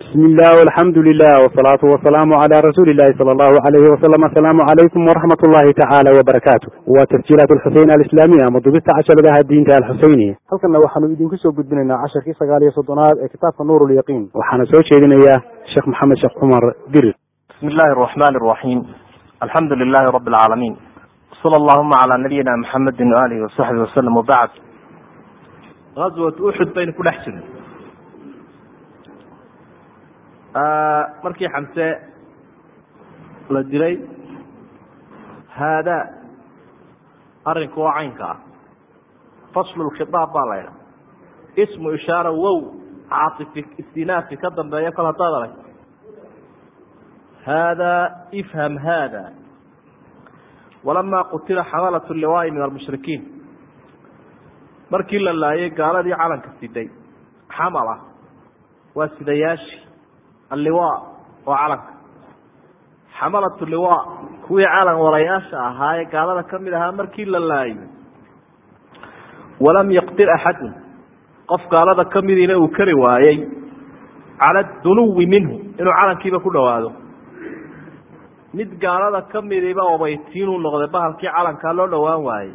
bismi illah alxamdu lilah wsalaatu wasalaamu cala rasuuli illahi sala allahu alayhi wasalam asalaamu calaykum waraxmat ullahi tacaala wabarakaatu waa tasjiilaat alxuseyn alislaamiya ama dubista casharadaha diinta alxuseyniya halkanna waxaanu idinku soo gudbinaynaa casharkii sagaal iyo soddonaad ee kitaabka nuur lyaqiin waxaana soo jeedinayaa sheekh maxamed sheekh cumar dirir. Bismi illahi araxmani araxiim alxamdu lilahi rabi alcaalamiin sala allahuma cala nabiyina maxamedi waalihi wasaxbi wasalam wabacd aswat uxud baynu ku dhex jirnay markii xamse la dilay haada arinku waa caynka ah. Faslu lkhitaab baa la ydha ismu ishaara wow caatifi istinaafi ka dambeeya kol haddaad arag. Haada ifham haada. Walama qutila xamalat liwaai min almushrikiin. Markii la laayay gaaladii calanka siday xamala waa sidayaashi alliwa oo calanka. Xamalat liwa kuwii calan walayaasha ahaa ee gaalada ka mid ahaa markii la laayay. Walam yaqdir axadun qof gaalada kamidiina uu kari waayey cala dunuwi minhu. Inuu calankiiba ku dhawaado. Mid gaalada kamidiiba obaytiinuu noqday bahalkii calankaa loo dhowaan waayey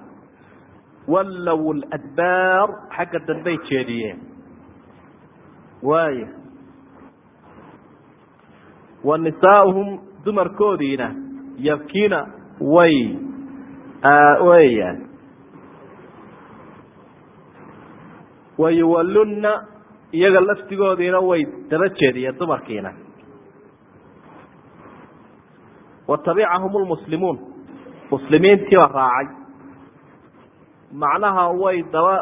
wallow ladbaar xagga dambey jeediyeen. Waaya wa nisaauhum dumarkoodiina yabkiina way weyaan wayuwallunna iyaga laftigoodiina way daba jeediyeen dumarkiina. Wa tabicahum lmuslimuun muslimiintiiba raacay. Macnaha way daba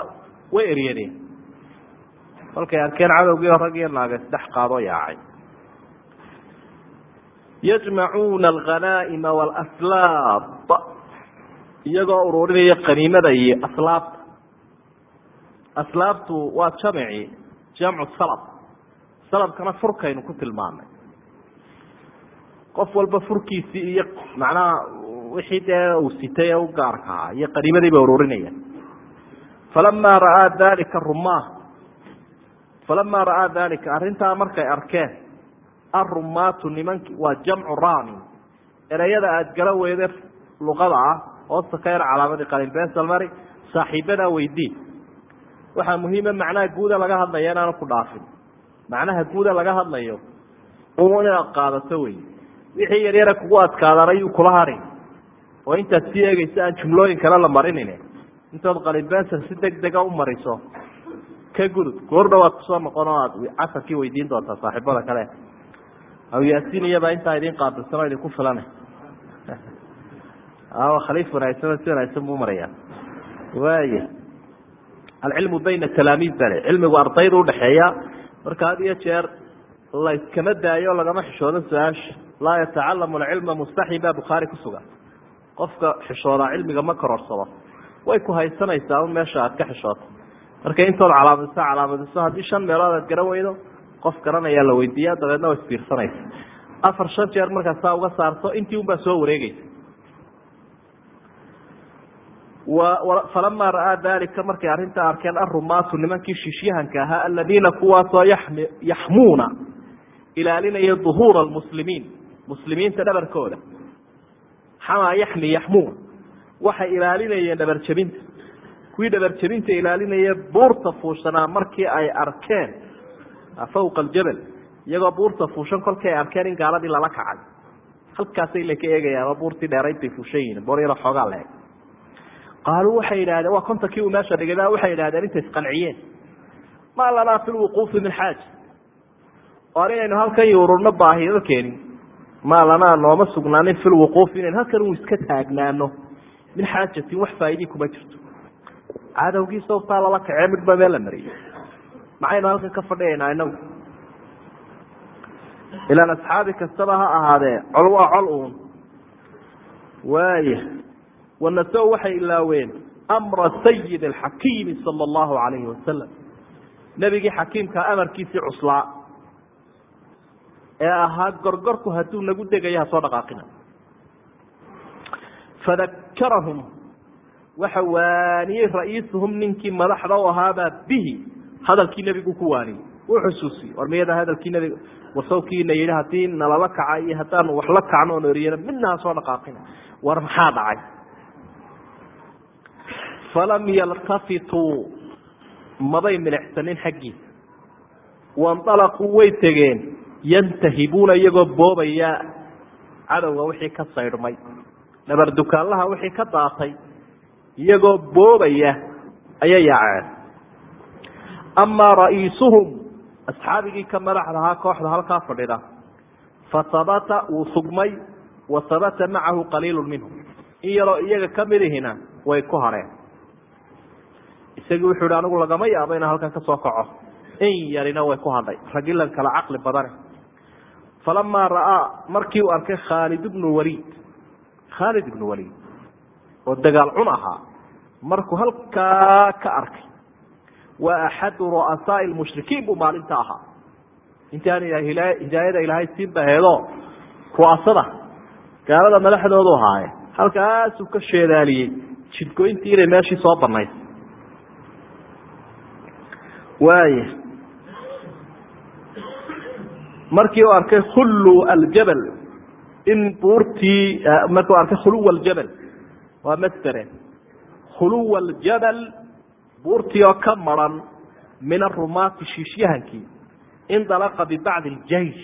way eryadeen kolkay arkeen cadowgii rag iyo naage saddex qaadoo yaacay yajmacuuna alghanaa'ima waalaslaab iyagoo ururinaya qaniimada iyo aslaabta aslaabtu waa jamci jamcu salab. Salabkana furkaynu ku tilmaamay. Qof walba furkiisii iyo macnaha wixii dee uu sitay ee u gaarka ahaa iyo qaniimadii bay ururinayaan falamaa ra'aa dalika rumaa falamaa ra'aa dalika arrintaa markay arkeen arumaatu nimanki waa jamcu rami ereyada aada gala weyde luqada ah hoosta ka yar calaamadii qalinbesalmari saaxiibadaa weydii waxaa muhiima macnaha guuda laga hadlaya inaanu ku dhaafin macnaha guuda laga hadlayo inaad qaadato wey wixii yaryara kugu adkaadaan ayuu kula harin oo intaad sii eegeysa aan jumlooyin kale la marinin intood qalinbensal si deg dega u mariso ka gudub goor dhawaad ku soo noqon oo aad casarkii weydiin doontaa saaxiibada kale aw yaasiin iyabaa intaa idin qaabilsan oo idinku filana khaliif wanaagsan si wanaagsan buu marayaa. Waaya alcilmu bayna talaamiid bale cilmigu ardayda udhaxeeya marka had iyo jeer layskama daayo lagama xishoodo su'aasha laa yatacalamu alcilma mustaxi baa bukhaari kusugan qofka xishoodaa cilmiga ma kororsado way ku haysanaysaa un meesha aad ka xishooto. Marka intood calaamadiso calaamadiso haddii shan meelood aad garan weydo qof garanayaa la weydiiya dabeedna way isbiirsanaysa afar shan jeer markaas saa uga saarto intii unbaa soo wareegeysa falamaa ra'aa dalika markay arrintaa arkeen arumaatu nimankii shiishyahanka ahaa aladiina kuwaasoo yaxmuuna ilaalinaya duhuura almuslimiin muslimiinta dhabarkooda. Xamaa yaxmi yaxmuun. Waxay ilaalinayeen dhabarjebinta. Kuwii dhabarjebinta ilaalinaya buurta fuushanaa markii ay arkeen fawqa aljabal iyagoo buurta fuushan kolkii ay arkeen in gaaladii lala kacay halkaasay la ka buurtii dheerayd bay fuushan yihiin boor yaro xoogaa leeg qaaluu waxay yidhahdeen waa kontankii uu meesha dhigay ba waxay yidhahdeen intay isqanciyeen maa lanaa fi lwuquufi min xaaja oan inaynu halkan yururno baahido keenin lanaa nooma sugnaanin fi lwuquufi inaynu halkan u iska taagnaano min xaajatin wax faaidii kuma jirto cadowgii sababtaa lala kacee midhba meel la mariyey maxaynu halkan ka fadhiyaynaa inagu ilaan asxaabi kastaba ha ahaadee col waa col uun. Waaya wanaso waxay ilaaween amra sayid alxakiimi sala allahu calayhi wasalam nebigii xakiimkaa amarkiisii cuslaa. Ee ahaa gorgorku hadduu nagu degayo hasoo dhaqaaqina. Fadakarahum waxa waaniyey ra'iisuhum ninkii madaxda u ahaabaa bihi hadalkii nebigu ku waaniyey u xusuusiyey war miyada hadalkii nebiga? Wasawkiina yidhi haddii nalala kaca iyo haddaan wax la kacno oon eriyana midna ha soo dhaqaaqina. War maxaa dhacay? Falam yaltafituu mabay milixsanin xaggiisa waindalaquu way tegeen. Yantahibuuna iyagoo boobaya. Cadowga wixii ka saydhmay. Dhabar dukaanlaha wixii ka daatay. Iyagoo boobaya ayay yaaceen amaa ra'iisuhum asxaabigii ka madaxda ahaa kooxda halkaa fadhida. Fa habata wuu sugmay. Wa habata macahu qaliilu minhum. In yaroo iyaga ka midihina way ku hadheen isagii wuxuu hi anigu lagama yaabo inaan halkan ka kaco. In yarina way ku hadhay. Ragilan kala caqli badane. Falamaa ra'aa markii uu arkay khaalid ibnu waliid. Khaalid ibnu waliid oo dagaal cun ahaa markuu halkaa ka arkay waa axadu ru'asaai lmushrikiin buu maalinta ahaa. Intaan hidaayada ilaahay siinba heedo ru'asada gaalada madaxdoodu ahaaye halkaasuu ka sheedaaliyey jidgoyntii inay meeshii soo banayd waaya markii u arkay khullu aljabal in buurtii markii u arkay khuluwa aljabal waa masdere khuluwa aljabal buurtii oo ka maran min arumaati shiishyahankii indalaqa bibacdi aljaysh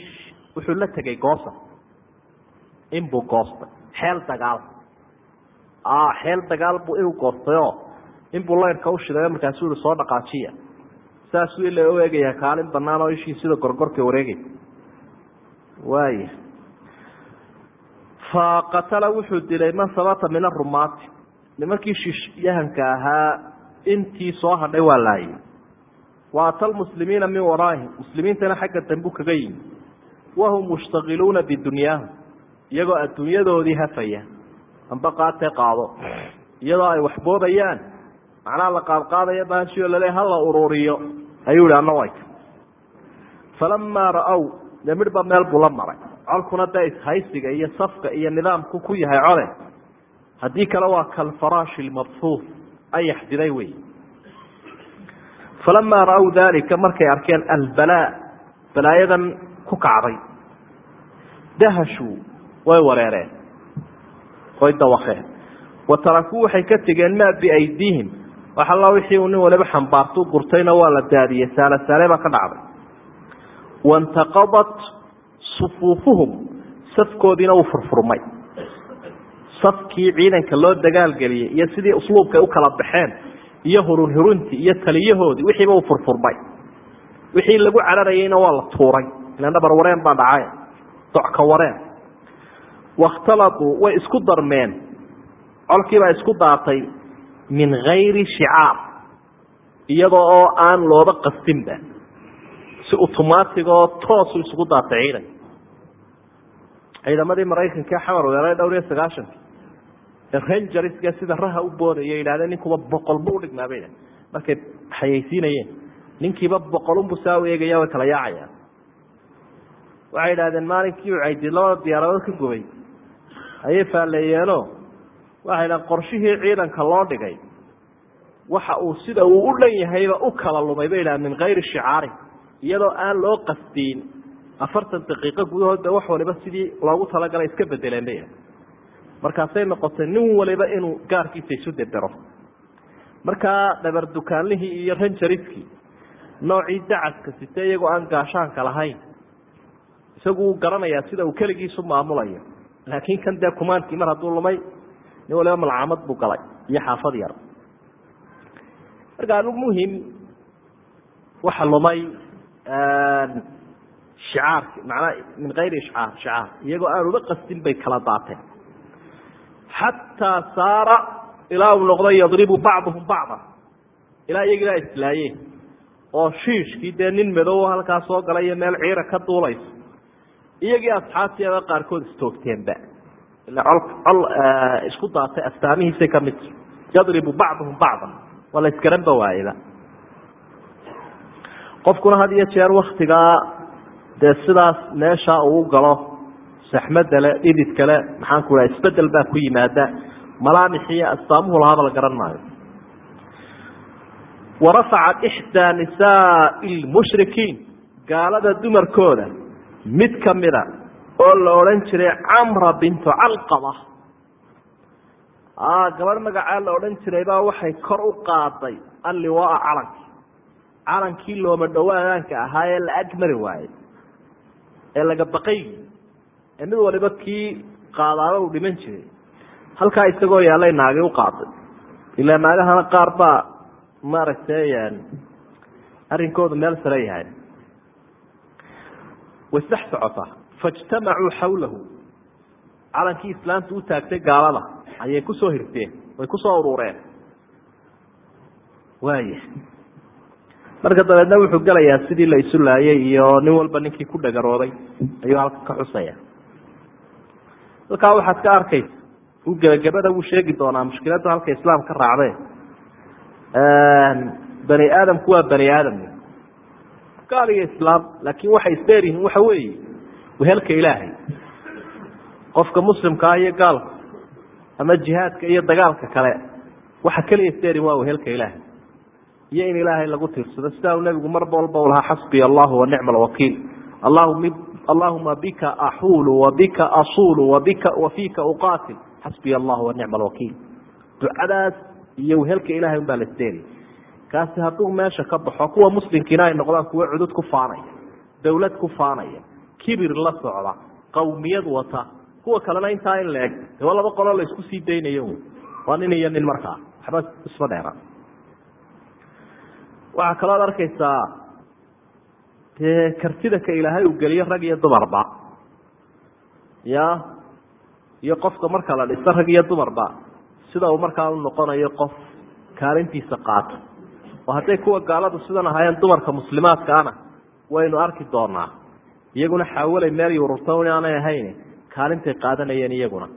wuxuu la tegay goosa. Inbuu goostay. Xeel dagaal. Xeel dagaal buu inuu goostayoo. Inbuu layrka ushidayo markaasuu ihi soo dhaqaajiya. Saasuu ila u eegaya kaalin banaan oo ishii sida gorgorka wareegay. Waaya fa qatala wuxuu dilay man sabata min arumaati nimankii shiishyahanka ahaa intii soo hadhay waa laayay. Wa ata lmuslimiina min waraahim muslimiintana xagga dambu kaga yimi wahum mushtaqiluuna bidunyaahum iyagoo adduunyadoodii hafaya. Amba qaatee qaado. Iyadoo ay waxboobayaan macnaha la qaadqaadaya baashio lale hala ururiyo ayuu ihi wayka falamaa ra'ow dee midhba meel buu la maray. Colkuna dee ishaysiga iyo safka iyo nidaamku ku yahay cole. Haddii kale waa kalfaraashi lmabfuuf ayax diray wey. Falamaa ra'ow dalika markay arkeen albalaa balaayadan ku kacday. Dahashuu way wareereen way dawakeen wa tarakuu waxay ka tegeen maa biaydiihim. Wax alla wixii uu nin waliba xambaartuu gurtayna waa la daadiyey saale saale baa ka dhacday. Waintaqadat sufuufuhum safkoodiina uu furfurmay safkii ciidanka loo dagaalgeliyey iyo sidii usluubkay u kala baxeen iyo hurun huruntii iyo taliyahoodii wixiiba uu furfurmay wixii lagu cararayeyna waa la tuuray. Ilan dhabar wareen baa dhacay. Docka wareen. Wakhtalaquu way isku darmeen. Colkiibaa isku daatay min gayri shicaar iyadoo oo aan looba qastinba si utomaatigoo toosu isugu daatay ciidanka. Ciidamadii maraykanka xamar weeraray dhowr iyo sagaaشhanki rangerska sida raha u boodaya yidhahdeen ninkuba boqol bu udhigmaa bay markay xayeysiinayeen ninkiiba boqolunbu saa u eegaya way kala yaacayaan waxay yidhahdeen maalinkii u caydi labada diyaaradood ka gubay ayay faalleeyeeno waxay dhahen qorshihii ciidanka loo dhigay. Waxa uu sida uu u dhan yahayba u kala lumay bay yidhahdeen min kayri shicaarin iyadoo aan loo qastiin afartan daqiiqo gudahoodba wax waliba sidii loogu talagalay iska bedeleen bay markaasay noqotay nin waliba inuu gaarkiisa isu debero markaa dhabar dukaanlihii iyo ranjariskii noocii dacaska site iyagoo aan gaashaanka lahayn? Isagu uu garanayaa sida uu keligiisu maamulayo. Laakiin kan dee kumaankii mar hadduu lumay nin waliba malcaamad buu galay iyo xaafad yar. Marka muhiim waxa lumay shicaarki manaa min kayri ishcaar shicaar. Iyagoo aan uba qastin bay kala daateen xataa saara ilaa uu noqday yadribu bacduhum bacda. Ilaa iyagiilaa islaayeen oo shiishkii dee nin madow halkaa soo galay iyo meel ciira ka duulayso. Iyagii asxaabtiiaba qaarkood istoogteenba. Ila col col isku daatay astaamihiisay ka mid yadribu bacduhum bacda waa la isgaranba waayeba qofkuna had iyo jeer waktigaa dee sidaas meesha uu galo saxmada le dhidid kale maxaan ku aa isbeddel baa ku yimaada malaamixiyo astaamuhu lahaaba la garan maayo. Warafacat ixdaa nisaai lmushrikiin gaalada dumarkooda mid kamida oo la odhan jiray camra bintu calqaba. Gabadh magacaa la odhan jiray baa waxay kor u qaaday alliwaa calankii calankii looma dhawaanaanka ahaa ee la agmari waayey ee laga baqay ee mid waliba kii qaadaaba uu dhiman jiray halkaa isagoo yaallay naagi u qaaday ilaa naagahana qaar baa maaragtay arrinkoodu meel sare yahay wasdex socotaa faijtamacuu xawlahu calankii islaamtu u taagtay gaalada ayay ku soo hirteen way ku soo urureen waaya marka dabeedna wuxuu gelayaa sidii la isu laayay iyo nin walba ninkii ku dhagarooday ayuu halka ka xusaya halkaa waxaad ka arkaysa uu gebagabada wuu sheegi doonaa mushkiladdu halka islaam ka raacdee bani aadamku waa bani aadam. Gaal islaam laakiin waxay isdheer yihiin waxa weeye wehelka ilaahay. Qofka muslimkaa iyo gaalka ama jihaadka iyo dagaalka kale waxa keliya isdheerin waa wehelka ilaahay. Iyo in ilaahay lagu tiirsado sidaa uu nebigu marba walba u lahaa xasbiya allahu wa nicma alwakiil allahuma bika axuulu wabika asuulu wafiika uqaatil xasbiya allahu wa nicma alwakiil ducadaas iyo wehelka ilahay un baa la isdheeriy kaasi hadduu meesha ka baxo kuwa muslimkiina ay noqdaan kuwo cudud ku faanaya dawlad ku faanaya kibir la socda qawmiyad wata kuwa kalena intaa in la eg de waa laba qoloo la isku sii daynayo waa nin iyo nin markaa. Waxba isma dheera waxaa kaloo ad arkaysaa dee kartida ka ilaahay uu geliyo rag iyo dumarba ya? Iyo qofka marka la dhiso rag iyo dumarba sida uu markaa u noqonayo qof kaalintiisa qaato. Oo hadday kuwa gaaladu sidan ahaayeen dumarka muslimaadkaana waynu arki doonaa. Iyaguna xaawalay meel yururta inaanay ahayn kaalintay qaadanayeen iyaguna.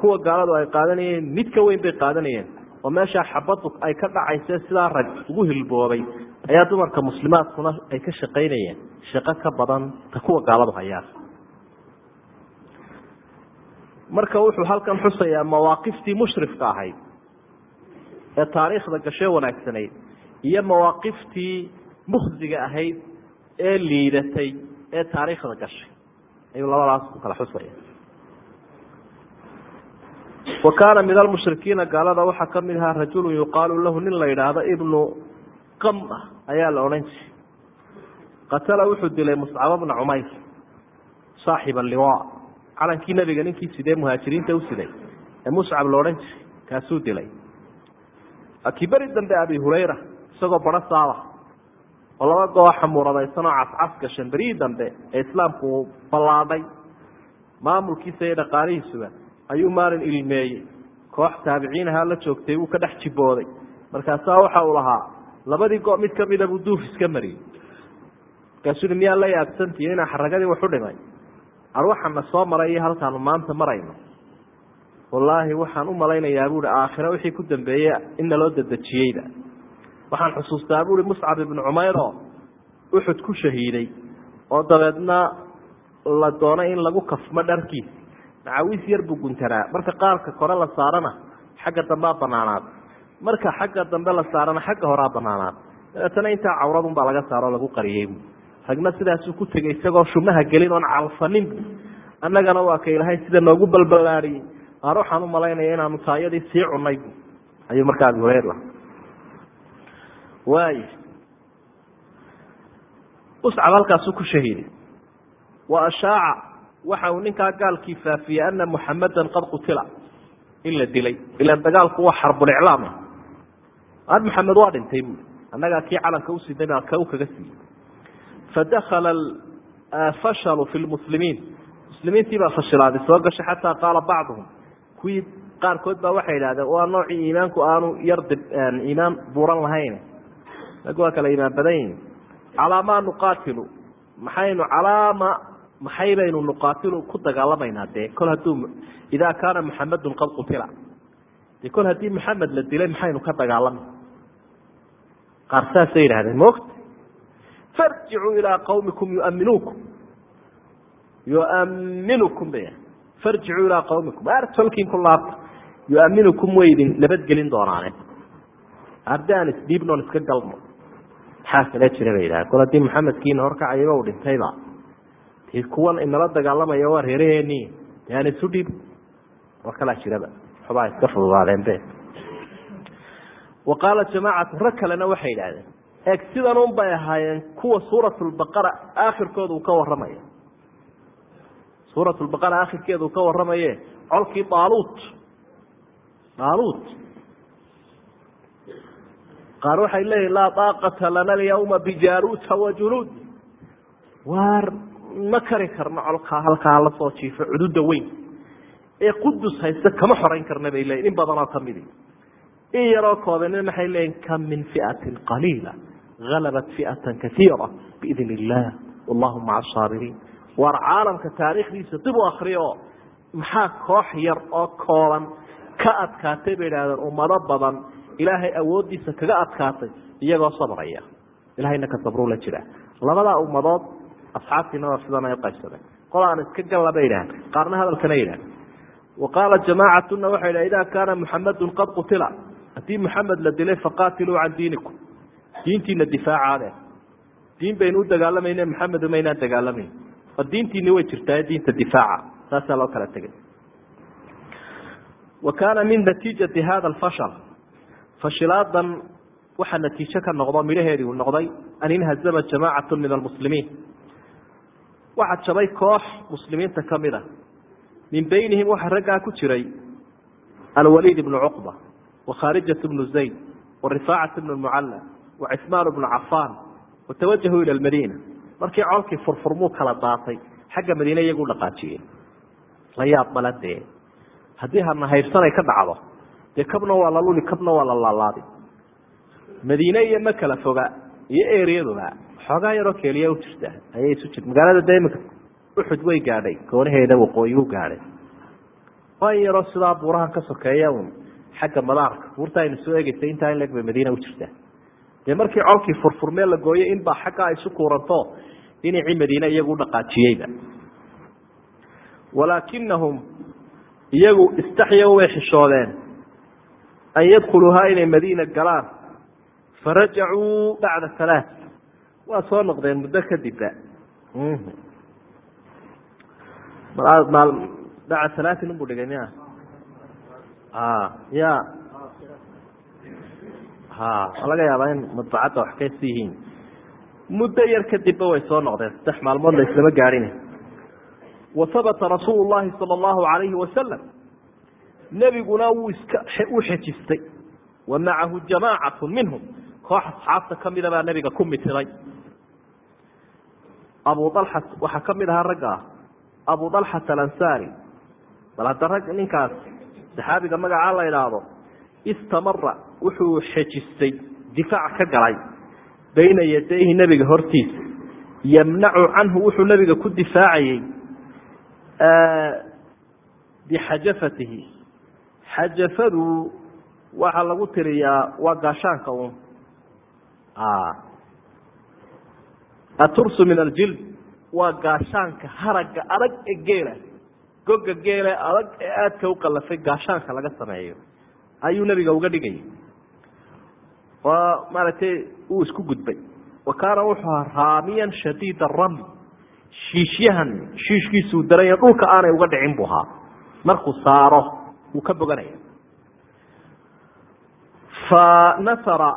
Kuwa gaaladu ay qaadanayeen mid ka weyn bay qaadanayeen. Oo meeshaa xabadu ay ka dhacayse sidaa rag ugu hilboobay ayaa dumarka muslimaadkuna ay ka shaqaynayeen. Shaqo ka badan ta kuwa gaaladu hayaan. Marka wuxuu halkan xusayaa mawaaqiftii mushrifka ahayd ee taariikhda gashe wanaagsanayd iyo mawaaqiftii mukhsiga ahayd ee liidatay ee taariikhda gashay. Ayuu labadaas ku kala xusaya wa kaana min almushrikiina gaalada waxaa ka mid ahaa rajulu yuqaalu lahu nin la yidhaahdo ibnu qama ayaa la odhan jiray. Qatala wuxuu dilay muscaba bna cumayr saaxib alliwa calankii nebiga ninkii sidee muhaajiriinta u siday ee muscab la odhan jiray kaasuu dilay. Akiberi dambe abi hurayra isagoo baro saaba oo laba goo xamuuradaysanoo cascas gashan berihii dambe ee islaamku uu ballaadhay maamulkiisa iyo dhaqaalihiisuba ayuu maalin ilmeeyey. Koox taabiciinahaa la joogtay wuu ka dhex jibooday markaasaa waxa uu lahaa labadii go mid kamida buu duuf iska mariyey markaasuu hi miyaa la yaabsantiyo inaa xaragadii waxu dhimay arwaxana soo maray iyo halkaanu maanta marayno? Wallaahi waxaan u malaynayaa buuhi aakhiro wixii ku dambeeyey in naloo dadejiyeyda waxaan xusuustaa buuhi muscab ibnu cumayr oo uxud ku shahiiday oo dabeedna la doonay in lagu kafmo dharkiisa macawiis yar buu guntanaa marka qaarka kore la saarana xagga dambea banaanaad marka xagga dambe la saarana xagga horaa banaanaad dabeetana intaa cawradun baa laga saaro o lagu qariyey bu ragna sidaasuu ku tegey isagoo shumaha gelin oon calfanin annagana waa ka ilahay sida noogu balballaadhiyey maar waxaan u malaynaya inaanu taayadii sii cunay bu ayuu markaa abi hureyr waay uscab halkaasuu ku shahiiday wa ashaaca waxa uu ninkaa gaalkii faafiyey ana muxamadan qad qutila. In la dilay. Ilan dagaalku waa xarbuliclaam ar maxamed waa dhintay buui annagaa kii calanka usiday baa ka u siiyey fadakala fashalu fi lmuslimiin muslimiintii baa fashilaaday soo gashay xataa qaala bacduhum. Kuwii qaarkood baa waxay idhahdeen waa noocii iimaanku aanu yar iimaan buuran lahayn. Rag waa kala iimaan badan yihiin calaa maa nuqaatilu? Maxaynu calaama maxay baynu nuqaatilu? Ku dagaalamaynaa dee. Kol hadduu idaa kaana muxamedun qad qutila. Dee kol haddii maxamed la dilay maxaynu ka dagaalamay qaar saasay yidhahdeen maogta farjicuu ilaa qawmikum yuaminuukum yuaminukum bay farjicuu ilaa qawmikum. Artolkiin ku laabta yuaminukum way idin nabadgelin doonaane ardi aan isdhiibnoon iska galno maxaa kala jira bay yidhaha kol haddii maxamedkiina horkacayaba u dhintayba. Kuwan inala dagaalamaya waa reeraheeni aan isu dhib war kalaa jiraba. Waxbaa iska fududaadeenbe wa qaala jamaacatu rag kalena waxay yidhahdeen eeg sidan un bay ahaayeen kuwa suuratulbaqara aakhirkooda uu ka warramaya suuratulbaqara aakhirkeeda uu ka warramaye colkii daaluut daaluut qaar waxay leeyihiin laa daaqata lana alyawma bijaaruuta wa junuud. Waar ma kari karno colkaa halkaa la jiifo cududa weyn. Ee qudus haysta kama xorayn karna bay leeyihiin in badanoo kamidi in yaroo koobanina maxay leeyihiin kam min fiatin qaliila. Halabat fiatan kaiira biidn illah wallahu maca asaabiriin waar caalamka taariikhdiisa dib u akriyo maxaa koox yar oo kooban ka adkaatay bay idhahdeen ummado badan ilaahay awooddiisa kaga adkaatay iyagoo sabraya. Ilahayna ka sabruu la jira. Labadaa ummadood asxaabtiina waa sidan ay uqaybsadeen qolaan iska galla bay idhahdeen qaarna hadalkana yidhahdeen wa qaala jamaacatuna waxay idhaha idaa kaana muxamadun qad qutila haddii muxamed la dilay faqaatiluu can diinikum. Diintiina difaacaade diin baynu u dagaalamayne maxamed umaynaan dagaalamayn. Oo diintiini way jirtaa diinta difaaca. Saasaa loo kala tegay wa kaana min natiijati hada alfashal. Fashilaadan waxaa natiijo ka noqdo midhaheedii uu noqday an inhazama jamaacatu min almuslimiin. Waxaa jabay koox muslimiinta ka mid a min beynihim waxaa raggaa ku jiray alwaliid ibnu cuqba zayd wa rifaacat bnu lmucalla wa cismaan bnu cafaan watawajahuu ila lmadiina markii colkii furfurmuu kala daatay xagga madiine iyagu dhaqaajiyeen la yaab mala dee haddii hanahaybsanay ka dhacdo dee kabna waa la luli kabna waa la laalaadi madiine iyo ma foga iyo eriyaduba xoogaa yaroo keeliya u jirta ayay isu jir magaalada de imika uxud way gaadhay goonaheeda waqooyi u gaadhay waa in yaroo sidaa buurahan ka sokeeya un xagga madaarka buurta aynu soo egeysay intaa in leg bay madiina u jirtaa dee markii colkii furfurmee la gooyey inbaa xaggaa isu kuuranto dhinacii madiine iyagu u dhaqaajiyeyba. Walaakinahum iyagu istaxya way xishoodeen an yadkhuluuhaa inay madiina galaan. Farajacuu bacda halaa waa soo noqdeen muddo kadibba bacda halaatin unbu dhigay miya ya. Ha laga yaabaa in madbacadda wax kasi yihiin muddo yar kadibba way soo noqdeen saddex maalmood la islama gaadhin wa habata rasuulu llahi sala allahu alayhi wasalam nebiguna wuu iska u xejistay wa macahu jamaacatu minhum koox asxaabta kamida baa nebiga ku mitiday abu alxa waxaa ka mid ahaa ragga abu dalxata alansaari bal hadda rag ninkaas saxaabiga magacaa la idhaahdo istamara wuxuu xejistay difaac ka galay bayna yadayhi nebiga hortiisa. Yamnacu canhu wuxuu nebiga ku difaacayey bixajafatihi. Xajafadu waxaa lagu tiriyaa waa gaashaanka un atursu min aljild waa gaashaanka haragga adag ee geela goga geele adag ee aadka u qalafay gaashaanka laga sameeyo ayuu nebiga uga dhigayay oo maaragtay uu isku gudbay. Wa kaana wuxuu ahaa raamiyan shadiid aramy shiishyahan shiishkiisuu daranya dhulka aanay uga dhicin buu ahaa. Markuu saaro wuu ka boganaya. Fa nasara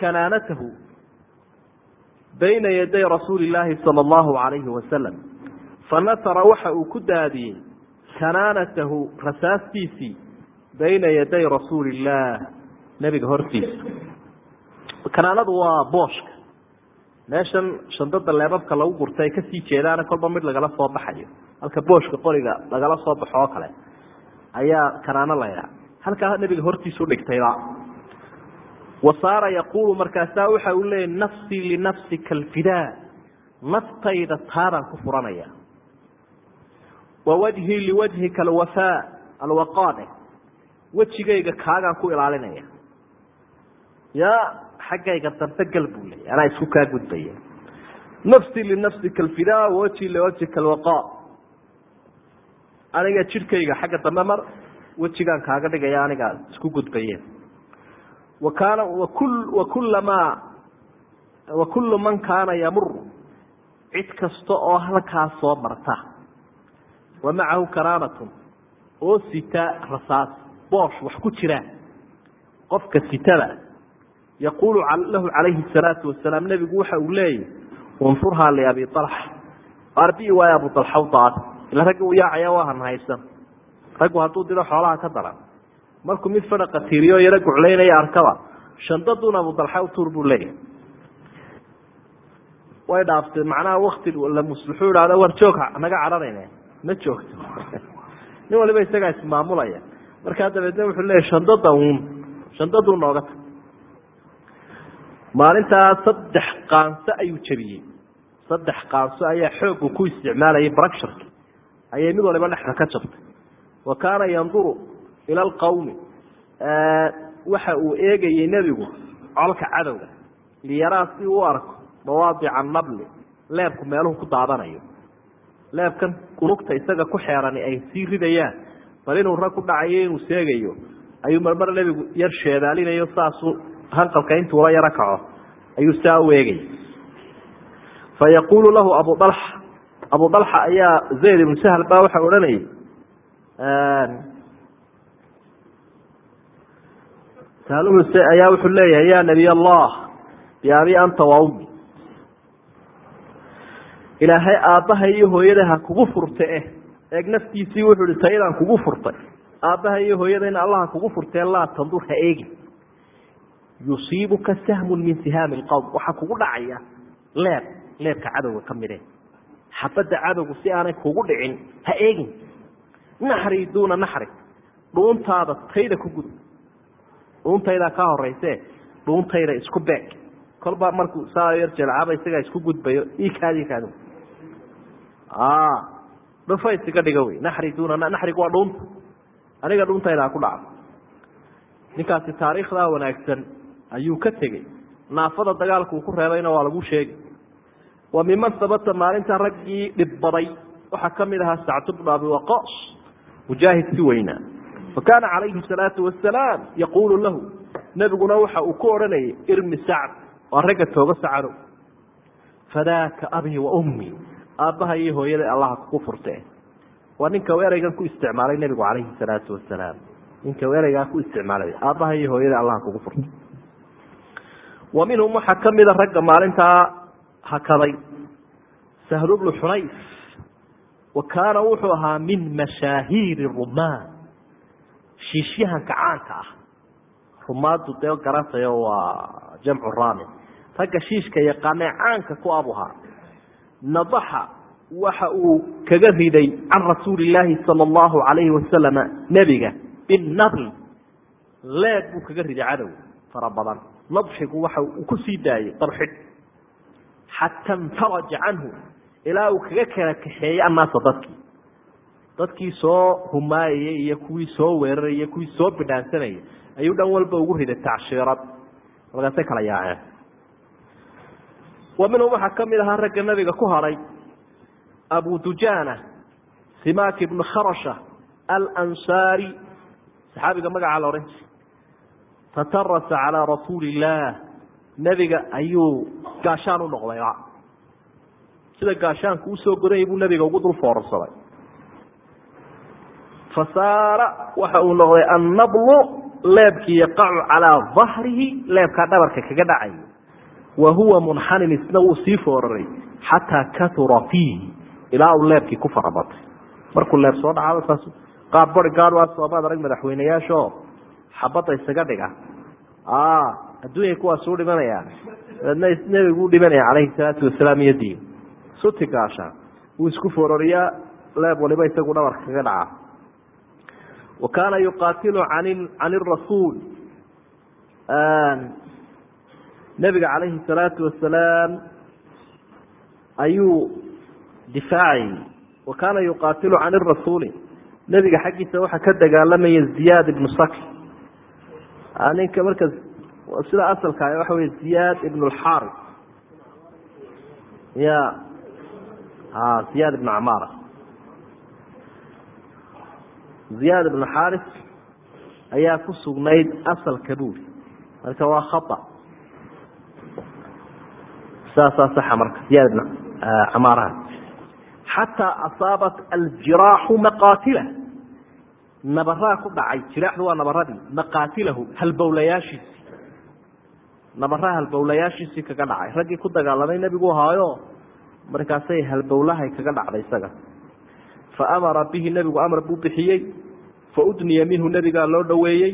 kanaanatahu bayna yaday rasuuli illaahi sala allahu alayhi wasalam fa nasara waxa uu ku daadiyey kanaanatahu rasaastiisii bayna yaday rasuuli illaah nebiga hortiisa kanaanadu waa booshka. Meeshan shandada leebabka lagu gurta ay ka sii jeedaana kolba mid lagala soo baxayo. Halka booshka qoriga lagala soo baxo oo kale ayaa kanaano laydhaa halkaa nebiga hortiisu dhigtayba wa saara yaquulu markaasaa waxa uu leeyay nafsii linafsika alfidaa. Naftayda taadaan ku furanaya wa wajhii liwajhika alwafaa alwaqaade wejigayga kaagaan ku ilaalinaya. Yaa xaggayga dambe gal buu leeyay anaa isku kaa gudbaya. Nafsii linafsika alfidaa wawajhii liwajhika alwaqa aniga jidhkayga xagga dambe mar wejigaan kaaga dhigaya anigaa isku gudbaye wa kaana wakul wakulamaa wa kullu man kaana yamuru cid kasta oo halkaa soo marta wa macahu karaamatun. Oo sita rasaas boosh wax ku jiraan qofka sitada yaquulu lahu calayhi salaatu wasalaam nebigu waxa uu leeyahy unfurhaa liabi alxa arbii waay abu alxa u daad. Ila ragga uu yaacaya waa hanhaysan raggu hadduu diro xoolaha ka daran. Markuu mid fadhaqa tiiriyo yaro guclaynaya arkaba shandadun abu dalxa u tuur buu leeyahay. Way dhaaftay macnaha wakti lamuslixuu ihahda war joog naga cadhanayne ma joogto. Nin waliba isagaa ismaamulaya. Markaa dabeedna wuxuu leeyahy shandada uun shandaduu nooga tag. Maalintaa saddex qaanso ayuu jebiyey saddex qaanso ayaa xooggu ku isticmaalayay bracshurki ayay mid waliba dhexda ka jabtay. Wa kaana yanduru ila alqawmi waxa uu eegayey nebigu colka cadowga liyaraa si uu arko mawaadica nabli leebku meeluhu ku daadanayo leebkan unugta isaga ku xeerani ay sii ridayaan. Bal inuu rag ku dhacayo inuu seegayo ayuu marmar nebigu yar sheedaalinayo saasuu hanqalka intuula yaro kaco ayuu saa u eegay. Fa yaquulu lahu abu dalxa abu dalxa ayaa zayd ibnu sahl baa waxa odhanayay sahluhuse ayaa wuxuu leeyahay ya nebiy allah biabi anta wa ummi ilaahay aabbaha iyo hooyada ha kugu furta eh. Eeg naftiisii wuxuu hi taydaan kugu furtay aabbaha iyo hooyadayna allah ha kugu furtee laa tandur ha eegin yusiibuka sahmun min sihaami lqowm waxaa kugu dhacaya leeb leebka cadowga ka mide xabadda cadowgu si aanay kugu dhicin ha eegin. Naxri duuna naxri. Dhuuntaada tayda ku gud. Dhuuntaydaa ka horeyse dhuuntayda isku beeg. Kolba markuu saa yar jelcaba isagaa isku gudbayo ikaadikaad dhufays iga dhiga wey naxri duuna naxrigu waa dhuunta. Aniga dhuuntaydaa ku dhaca. Ninkaasi taariikhdaa wanaagsan ayuu ka tegey. Naafada dagaalku uu ku reebayna waa lagu sheegay. Wa miman sabata maalinta raggii dhibbaday waxaa ka mid ahaa sacd bnu abi waqas mujaahid si weynaa. Fa kaana calayhi salaatu wasalaam yaquulu lahu nebiguna waxa uu ku odhanayay irmi sacd waa ragga tooga sacado. Fadaaka abii wa ummii aabbaha iyo hooyada allaha kugu furtee waa ninka ereygan ku isticmaalay nebigu calayhi salaatu wasalaam ninka ereygaa ku isticmaalay aabbaha iyo hooyada allaha kugu furtay wa minhum waxaa ka mida ragga maalintaa hakaday sahlu bnu xunays wa kaana wuxuu ahaa min mashaahiiri rumaan shiishyahanka caanka ah. Rumaadu dee garatayo waa jamcu raamin ragga shiishka yaqaanee caanka ku abuhaa nadaxa waxa uu kaga riday can rasuuli illaahi sala allahu calayhi wasalama nebiga binabl leeg buu kaga riday cadow fara badan. Nadxigu waxa uu ku sii daayey xata intaraja canhu ilaa uu kaga kala kaxeeyey annaasa dadkii. Dadkii soo humaayayay iyo kuwii soo weerarayay iyo kuwii soo bidhaansanayay ayuu dhan walba ugu riday tacshiirad. Markaasay kala yaaceen wa minhum waxaa ka mid ahaa ragga nabiga ku hadhay abu dujaana simak ibnu kharasha alansaari saxaabiga magacaa la odhan jiray. Fatarasa calaa rasuuli illaah nebiga ayuu gaashaan u noqday. Sida gaashaanku u soo godayay buu nebiga ugu dul foorarsaday. Fasaara waxa uu noqday annablu leebkii yaqacu calaa dahrihi leebkaa dhabarka kaga dhacayo wa huwa munxanin isna wuu sii fooraray xataa katura fiihi ilaa uu leebkii ku farabatay. Markuu leeb soo dhacaba saas qaar bari gaadh waa soomaad arag madaxweyneyaashoo xabadda isaga dhiga. Adduunya kuwaasuu dhimanayaan dabeedna nebigu u dhimanaya calayhi salaatu wasalaam iyo diin. Suti gaashaan wuu isku foorariyaa leeb waliba isagu dhabarka kaga dhaca. Wa kaana yuqaatilu an can irasuul nebiga calayhi salaatu wasalaam ayuu difaacayay wa kaana yuqaatilu can irasuuli nebiga xaggiisa waxaa ka dagaalamaya ziyaad ibnu saki ninka marka sida asalka waxa wey ziyaad ibn اlxaari ya ziyaad ibn camaara. Ziyaad ibn xaris ayaa ku sugnayd asalka buuri marka waa khata saasaa saxa marka ziyaad ibn camaaraha. Xataa asaabat aljiraaxu maqaatila nabaraa ku dhacay jiraaxdu waa nabaradii maqaatilahu halbowlayaashiisii. Nabaraha halbowlayaashiisii kaga dhacay. Raggii ku dagaalamay nebigu ahaayo markaasay halbowlahay kaga dhacday isaga. Fa amara bihi nebigu amar buu bixiyey. Fa udniya minhu nebigaa loo dhoweeyey.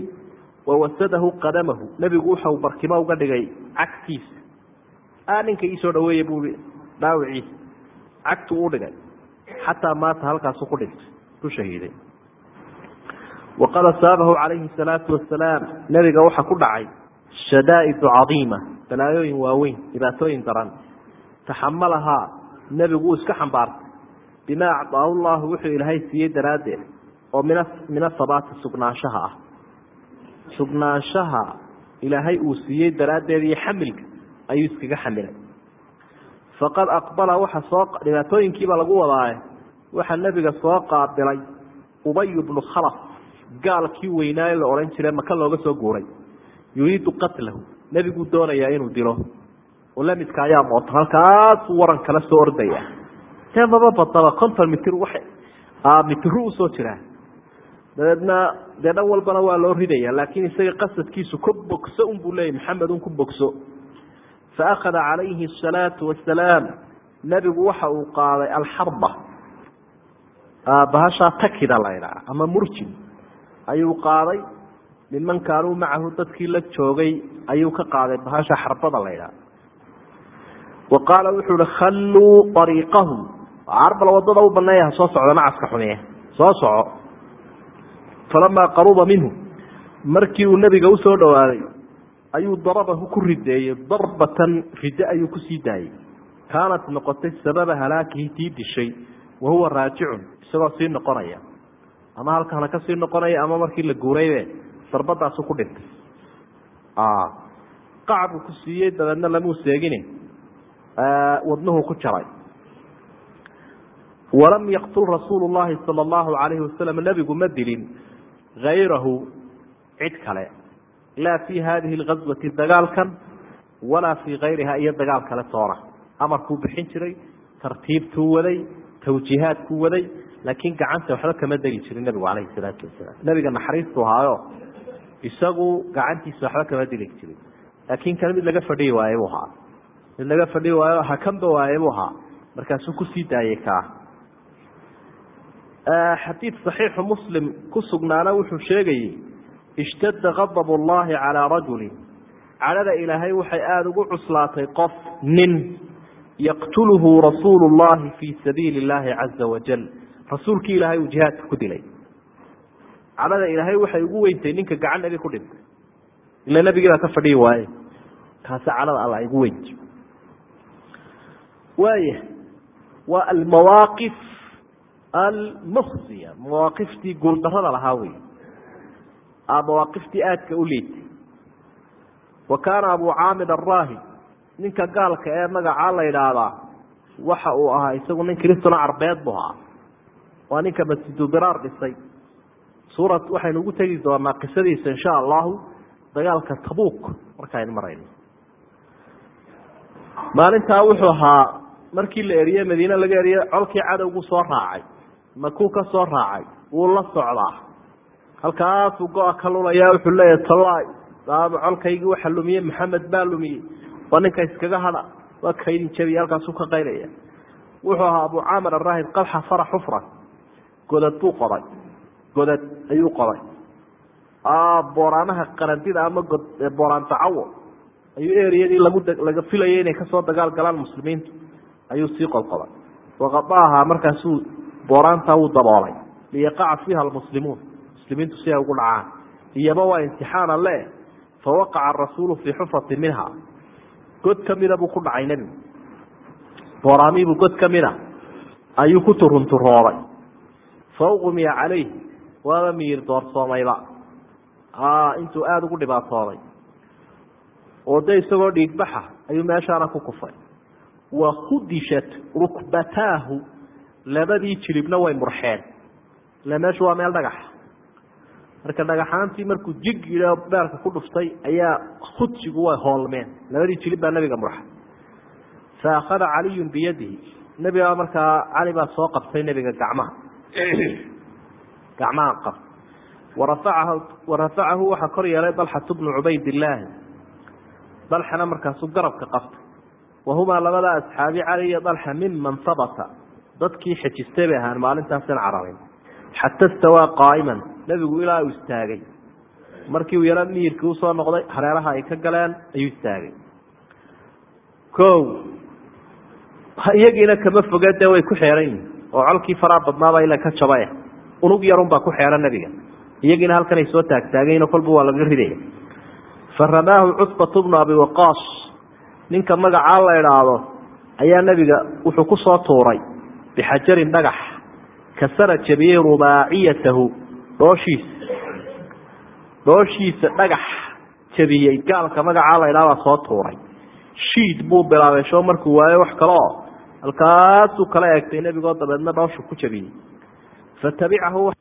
Wawasadahu qadamahu. Nebigu wuxau barkimo uga dhigay cagtiisa ninka iisoo dhaweeya bui dhaawiciisa cagtu u dhigay. Xataa maata halkaasu ku dhintay ku shahiiday waqad asaabahu calayhi salaatu wasalaam nebiga waxaa ku dhacay shadaa'idu cadiima balaayooyin waaweyn dhibaatooyin daran. Taxamalahaa nebigu uu iska xambaartay. Bimaa acdaahu llahu wuxuu ilaahay siiyey daraaddeed oo min min asabaati sugnaanshaha ah. Sugnaanshaha ilaahay uu siiyey daraaddeed iyo xamilka ayuu iskaga xamilay. Faqad aqbala waxa soo dhibaatooyinkiiba lagu wadaaye. Waxaa nebiga soo qaabilay ubay bnu khalaf gaalkii weynaaye la odhan jiray maka looga soo guuray. Yuriidu qatlahu. Nebiguu doonayaa inuu dilo. Oo lamidka ayaa mooto halkaasuu waran kala soo ordaya dee maba badaba conton mitir wa mitiru u soo jiraa. Dabeedna dee dhan walbana waa loo ridaya laakiin isaga qasadkiisu ka bogso unbuu leeyay maxamed un ku bogso fa akhada calayhi asalaatu wasalaam nebigu waxa uu qaaday alxarba bahashaa takida la ydhaha ama murjin ayuu qaaday miman kaanuu macahu dadkii la joogay ayuu ka qaaday bahasha xarbada la ydhaha wa qaala wuxuu hi khalluu ariiqahum arbal waddada u baneeya soo socdo nacaska xumiye soo soco falamaa qaruba minhu markii uu nebiga u soo dhowaaday ayuu darabahu ku rideeyey darbatan ride ayuu ku sii daayey kaanat noqotay sababa halaakihi tii dishay wa huwa raajicun isagoo sii noqonaya. Ama halkana ka sii noqonaya ama markii la guuraybe darbadaasu ku dhintay. Qacbuu ku siiyey dabeedna lamuu seegine. Wadnuhu ku jaray. Walam yaqtul rasuulu llahi sala allahu calayhi wasalam nebigu ma dilin hayrahu cid kale laa fii hadihi lgazwati dagaalkan walaa fii kayriha iyo dagaal kale toona amarkuu bixin jiray tartiibtuu waday tawjiihaadkuu waday laakiin gacanta waxba kama degi jirin nebigu calayhi salaatu wasalaam. Nebiga naxariistuu haayo. Isagu gacantiisa waxba kama dili jirin. Laakiin kan mid laga fadhiyi waaye buu ahaa mid laga fadhiyi waayo hakanba waaye buu ahaa markaasuu ku sii daayey kaa. Xadiid saxiixu muslim ku sugnaana wuxuu sheegayey ishtadda kadab llahi calaa rajulin cadhada ilaahay waxay aada ugu cuslaatay qof nin yaqtuluhu rasuulu llahi fii sabiili llahi caza wajal rasuulkii ilaahay uu jihaadka ku dilay cadhada ilaahay waxay ugu weyntay ninka gacan nebi ku dhintay ila nebigii ka fadhiyi waaye kaasi cadhada alla igu weyntay waaya waa almawaaqif almukhziya mawaaqiftii guuldarada lahaa wey mawaaqiftii aadka u liitay wa kaana abu caamir araahib ninka gaalka ee magacaa la yidhaahdaa waxa uu ahaa isagu nin kristona carbeed bu ahaa waa ninka masjidu biraar dhisay suurad waxaynu ugu tegi doonaa qisadiisa insha allahu dagaalka tabuuk markaaynu marayno maalintaa wuxuu ahaa markii la eriye madiine laga eriye colkii cadowgu soo raacay makuu ka soo raacay wuu la socdaa halkaasuu go-a ka lulaya wuxuu leeyahay tallaahi saaba colkaygii waxa lumiyey maxamed baa lumiyey waa ninka iskaga hadha waa kaydin jabiye halkaasuu ka qaylaya. Wuxuu ahaa abu caamir araahib qad xafara xufran godad buu qoday godad ayuu qoday booraanaha qarandida ama booraan dacawo ayuu eriyadii lagu laga filayay inay ka soo dagaal galaan muslimiintu. Ayuu sii qodqoday waqadaahaa markaasuu booraantaa wuu daboolay. Liyaqaca fiiha almuslimuun muslimiintu si ay ugu dhacaan. Iyaba waa imtixaan alle fawaqaca arasuulu fii xufrati minha. God kamida buu ku dhacay nebigu booraamiibuu god kamida ayuu ku turunturooday. Fauqmiya calayh waaba miyir doorsoomayba intuu aada ugu dhibaatooday. Oo de isagoo dhiigbaxa ayuu meeshaana ku kufay. Wa khudishat rukbataahu labadii jiribna way murxeen. Ila meeshu waa meel dhagaxa marka dhagaxaantii markuu jig yidha beerka ku dhuftay ayaa khudsigu way hoolmeen. Labadii jirib baa nabiga murxay faakhada caliyun biyadihi. Nebigaa markaa cali baa soo qabtay nebiga gacmaha. Gacmaha qab. Warafacahu warafacahu waxaa kor yeelay dalxatu bnu cubaydillaahi. Dalxana markaasuu garabka qabtay wahumaa labada asxaabi cali iyo dalxa miman habata dadkii xejistay bay ahaan maalintaasan cararin xata istawaa qaa'iman nebigu ilaa uu istaagay. Markii uu yaro miyirkii u soo noqday hareeraha ay ka galeen ayuu istaagay. O iyagiina kama foge dee way ku xeeran yihiin oo colkii faraa badnaaba ila ka jaba unug yarunbaa ku xeeran nebiga iyagiina halkan ay soo taagtaagayno kolba waa laga ridaya fa ramaahu cutbatu bnu abi waqaas. Ninka magacaa la idhaahdo ayaa nebiga wuxuu ku soo tuuray. Bixajarin dhagax. Kasara jabiyey rubaaciyatahu dhooshiisa dhooshiisa dhagax jabiyey gaalka magacaa la idhahdaa soo tuuray. Shiid buu bilaabay. Shoo markuu waayo wax kale oo. Halkaasuu kala eegtay nebigoo dabeedna dhooshu ku jabiyey. Fatabicahu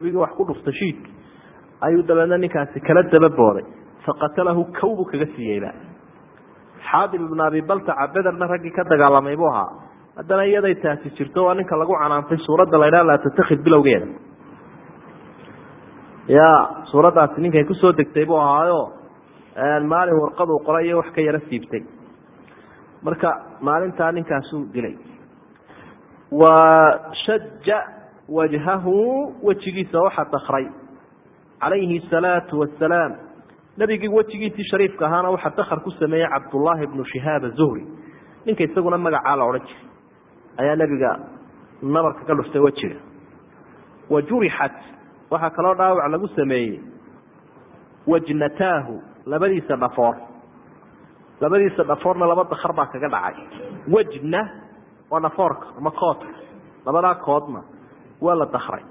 nebigi wax ku dhuftay shiidki ayuu dabeedna ninkaasi kala daba booday faqatalahu kow buu kaga siiyeyba xaadib ibnu abi baltaca bederna raggii ka dagaalamay buu ahaa. Haddana iyaday taasi jirto waa ninka lagu canaantay suuradda la ydhaha laa tatakid bilowgeeda. Ya suuraddaasi ninkay ku soo degtay buu ahaayo maalin warqaduu qoray iyo wax ka yaro siibtay. Marka maalintaa ninkaasuu dilay. Wa shaja wajhahu wejigiisa waxa dakray calayhi salaatu wasalaam nebigii wejigiisii shariifka ahaana waxaa dakar ku sameeyey cabdullaahi bnu shihaab azuhri ninka isaguna magacaa la odhan jiray. Ayaa nebiga nabarka ka dhuftay wejiga wa jurixat waxaa kaloo dhaawac lagu sameeyey. Wajnataahu labadiisa dhafoor. Labadiisa dhafoorna laba dakar baa kaga dhacay. Wajna waa dhafoorka ama koodka labadaa koodna waa la dakray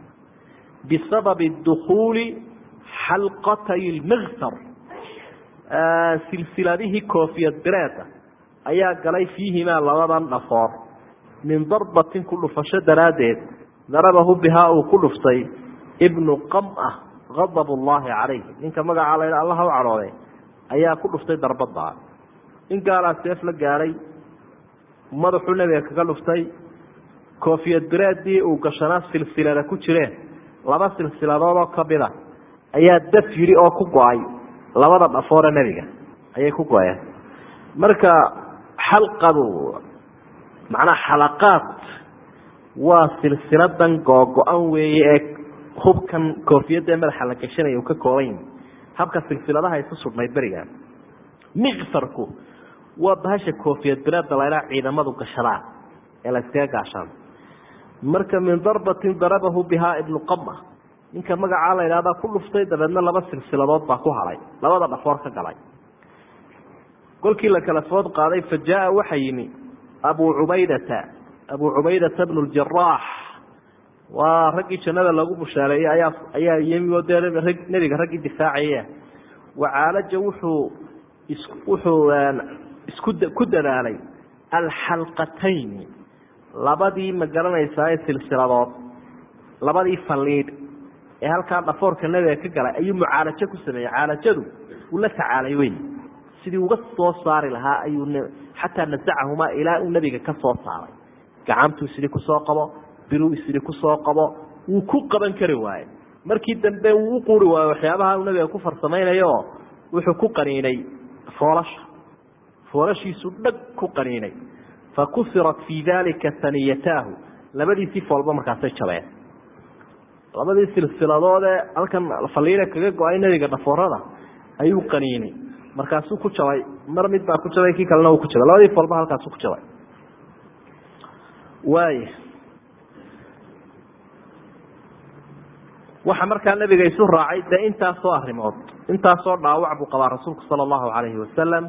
bisababi dukuuli xalqatay lmiksar silsiladihii koofiyad bireeda ayaa galay fiihimaa labadan dhafoor min darbatin ku dhufasho daraaddeed darabahu bihaa uu ku dhuftay ibnu qama adab llahi calayh ninka magacaa la allah u cadhoode ayaa ku dhuftay darbaddaa in gaalaa seef la gaadhay madaxuu nebiga kaga dhuftay koofiyad bireedii uu gashanaa silsilada ku jireen laba silsiladoodoo kamida ayaa daf yidhi oo ku go'ay labada dhafoore nebiga ayay ku go-een marka xalqadu macnaha xalaqaad waa silsiladan googo-an weeye ee hubkan koofiyadda madaxa la gashanaya uu ka kooban yahi habka silsiladaha isu sudhnayd berigaan miksarku waa bahasha koofiyad bireeda laydhaa ciidamadu gashadaan ee la yskaga gaashaan. Marka min darbatin darabahu bihaa ibnu qama ninka magacaa la yidhahdaa ku dhuftay dabeedna laba silsiladood baa ku halay. Labada dhafoor ka galay. Kolkii la kala food qaaday fa jaa waxa yimi abu cubaydata abu cubaydata bnu ljaraax waa raggii jannada lagu bushaareeyey ayaa ayaa yimi oo dee nebiga raggii difaacaya. Wacaalaja wuxuu is wuxuu isku ku dadaalay alxalqatayni labadii ma garanaysaa silsiladood. Labadii faliidh ee halkaa dhafoorka nebiga ka galay ayuu mucaalajo ku sameeyey. Caalajadu uu la tacaalay wey sidii uga soo saari lahaa ayuu xataa nasacahumaa ilaa uu nebiga ka soo saaray. Gacantuu sidii ku soo qabo biruu sidii ku soo qabo wuu ku qaban kari waaye. Markii dambe wuu u quri waayo waxyaabaha uu nebiga ku farsamaynayo wuxuu ku qaniinay foolasha. Foolashiisu dhag ku qaniinay. Fa kusirat fii dalika saniyataahu. Labadiisii foolba markaasay jabeen labadii silsiladoodee halkan faliida kaga go'ay nebiga dhafoorada ayuu qaniinay markaasuu ku jabay mar mid baa ku jabay kii kalena ku jabay. Labadii foolba halkaasu ku jabay. Waaya waxa markaa nabiga isu raacay dee intaasoo arimood intaasoo dhaawac buu qabaa rasuulku sala allahu calayhi wasalam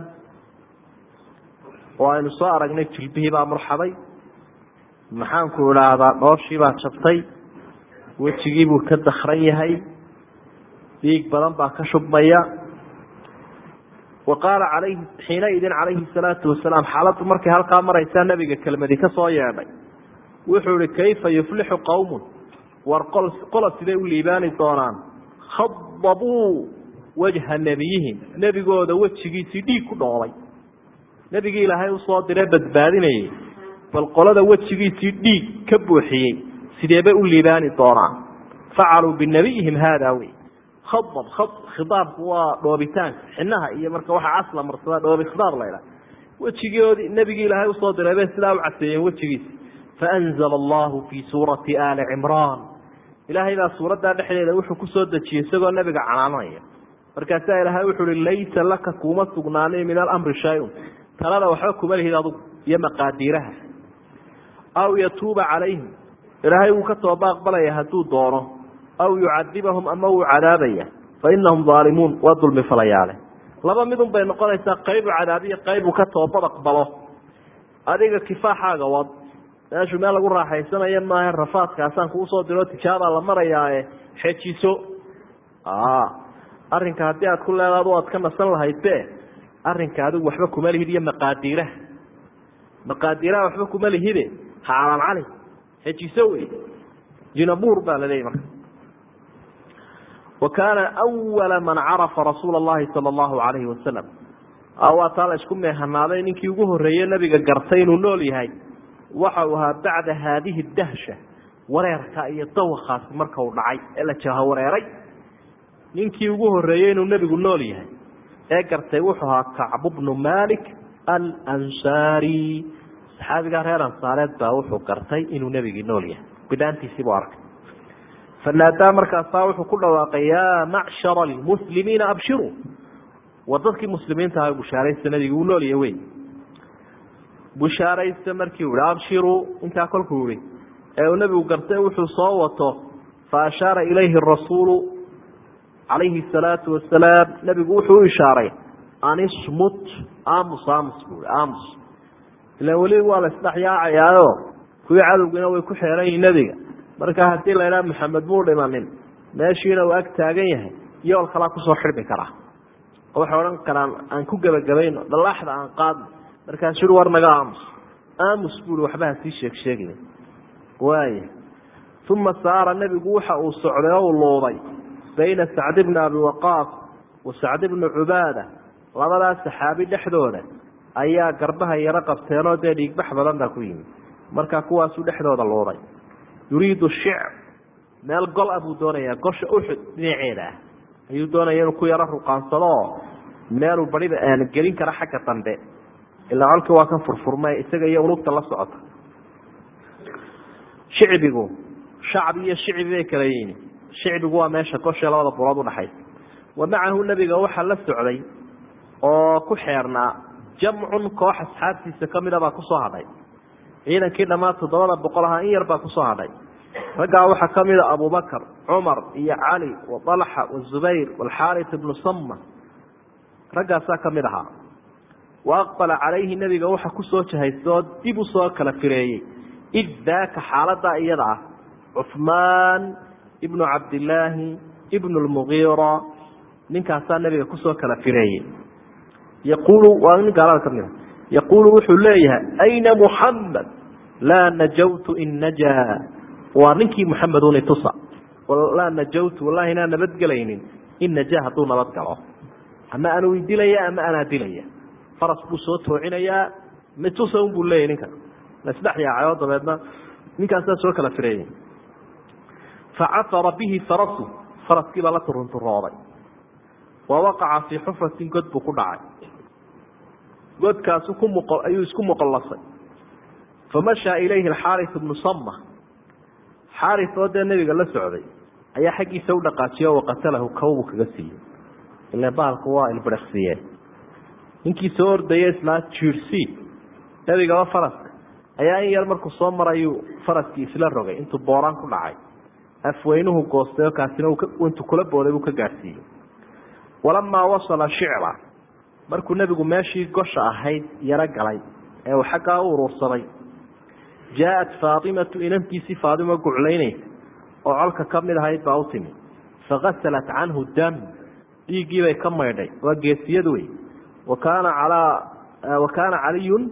oo aynu soo aragnay jilbihii baa murxaday. Maxaanku idhaahdaa dhooshii baa jabtay wejigii buu ka dakran yahay. Dhiig badan baa ka shubmaya. Wa qaala alayhi xiinaidin calayhi salaatu wasalaam. Xaaladdu markay halkaa maraysaa nebiga kelmadi ka soo yeedhay. Wuxuu ihi kayfa yuflixu qowmun war qol qola siday u liibaani doonaan? Khadabuu wajha nebiyihim nebigooda wejigiisii dhiig ku dhoolay nebigii ilaahay u soo diree badbaadinayay bal qolada wejigiisii dhiig ka buuxiyey sideebay u liibaani doonaan? Facaluu binabiyihim haada wey khadab a khidaabku waa dhoobitaanka xinaha iyo marka waxa casla marsada dhoobi khidaab la ydhaha wejigoodii nebigii ilaahay u soo diray bay sidaa u caseeyeen wejigiisi faanzala allahu fii suurati aali cimraan. Ilaahay baa suuraddaa dhexdeeda wuxuu ku soo dejiyey isagoo nebiga canaananaya markaasaa ilaahay wuxu uhi laysa laka kuma sugnaanin min alamri shay-un. Talada waxba kuma lihid adugu iyo maqaadiiraha. Aw yatuuba calayhim ilaahay wuu ka tooba aqbalaya hadduu doono aw yucadibahum ama wuu cadaabaya fa inahum aalimuun waa dulmi falayaale. Laba midun bay noqonaysaa qaybu cadaabiya qaybu ka toobad aqbalo adiga kifaaxaaga wad meeshu meel lagu raaxaysanayo maaha rafaadkaasaan kuu soo diro tijaabaa la marayaae xejiso arrinka haddii aad ku leedaad waad ka nasan lahayd be arrinka adigu waxba kuma lihid iyo maqaadiiraha. Maqaadiiraha waxba kuma lihide ha calaan cali xejiso wey jinabuur baa la leeyay marka. Wa kaana awala man carafa rasuula allahi sala allahu calayhi wasalam waa taa la isku meehanaaday ninkii ugu horreeye nabiga gartay inuu nool yahay. Waxa uu ahaa bacda haadihi dahsha wareerka iyo dawakaasi marka uu dhacay ee la jaho wareeray. Ninkii ugu horreeyey inuu nebigu nool yahay ee gartay wuxuu ahaa kacbu bnu malik alansaari saxaabigaa reer ansaareed baa wuxuu gartay inuu nebigii nool yahay. Bidhaantiisiibuu arkay. Fanaadaa markaasaa wuxuu ku dhawaaqay yaa macshara almuslimiina abshiruu war dadkii muslimiinta aha bushaaraysta nebigi uu noolyahay wey bushaaraysta markii u ihi abshiruu intaa kolkuu ihi ee uu nebigu gartay wuxuu soo wato fa ashaara ilayhi rasuulu calayhi salaatu wasalaam nebigu wuxuu ishaaray anismut amus amus bui amus ilan weli waa la isdhexyaacayaayo kuwii cadowgiina way ku xeeran yihiin nebiga. Marka haddii la idhaha maxamed muu dhimanin meeshiina uu ag taagan yahay yool kalaa ku soo xidhmi karaa. Oo waxay odhan karaan aan ku gebagabayno dhallaaxda aan qaadno. Markaasuu ui war naga aamus. Aamus buui waxba ha sii sheeg sheegina. Waaya uma saara nebigu waxa uu socday oo uu luuday bayna sacd bni abi waqaas wa sacd bni cubaada labadaas saxaabi dhexdooda ayaa garbaha yaro qabteenoo dee dhiigbax badan baa ku yimi markaa kuwaasuu dhexdooda luuday yuriidu shicr meel gol ah buu doonayaa. Gosha uxud dhinaceeda. Ah ayuu doonaya inuu ku yaro ruqaansado. Oo meeluu bariba gelin kara xagga dambe. Ilaa colkii waa kan furfurmay isaga iyo ulugta la socota. Shicbigu. Shacbi iyo shicbi bay kala yihiin. Shicbigu waa meesha gosha labada bulood udhaxaysa wa macahu nebiga waxaa la socday oo ku xeernaa jamcun koox asxaabtiisa kamida baa ku soo hadhay. Ciidankii dhammaan toddobada boqol ahaa in yar baa ku soo hadhay. Raggaa waxaa kamida abubakar cumar iyo cali wa dalxa wazubayr walxaaris ibnu sama raggaasaa ka mid ahaa. Wa aqbala calayhi nebiga waxa ku soo jahaysta oo dib u soo kala fireeyey. Id daaka xaaladaa iyada ah. Cuhmaan ibnu cabdillaahi ibnu lmugiira ninkaasaa nebiga ku soo kala fireeyey yaquulu waa nin gaalada ka mid a yaquulu wuxuu leeyahay ayna muxamed laa najawtu in najaa waa ninkii muxamedun itusa laa najawtu wallahi inaan nabadgelaynin in najaa hadduu nabad galo. Ama anuu dilaya ama anaa dilaya faras buu soo toocinayaa. Mitusa un buu leeyahy ninkan lasdhex yaacay oo dabeedna ninkaasaa soo kala fireeyey facafara bihi farasu. Faraskii baa la turunturooday. Wa waqaca fii xufratin god buu ku dhacay muq ayuu isku muqollasay famashaa ilayhi alxaaris ibnu sama xaaris oo dee nebiga la socday ayaa xaggiisa u dhaqaajiye o waqatalahu kawbuu kaga siiyey. Ile baalku waa ilbiriqsiye ninkii soo ordaya islaa jiirsii nebigaba faraska. Ayaa in yar markuu soo marayuu faraskii isla rogay intuu booraan ku dhacay. Afweynuhu goostay oo kaasina intuu kula booday buu ka gaadhsiiyey walamaa wasala shicra markuu nebigu meeshii gosha ahayd yaro galay ee uu xaggaa u urursaday. Jaa-at faatimatu inantiisii faatimo guclaynaysa oo colka ka mid ahayd baa u timi. Fakasalat canhu dam dhiiggiibay ka maydhay waa geesiyad wey. Wa kaana calaa wa kaana caliyun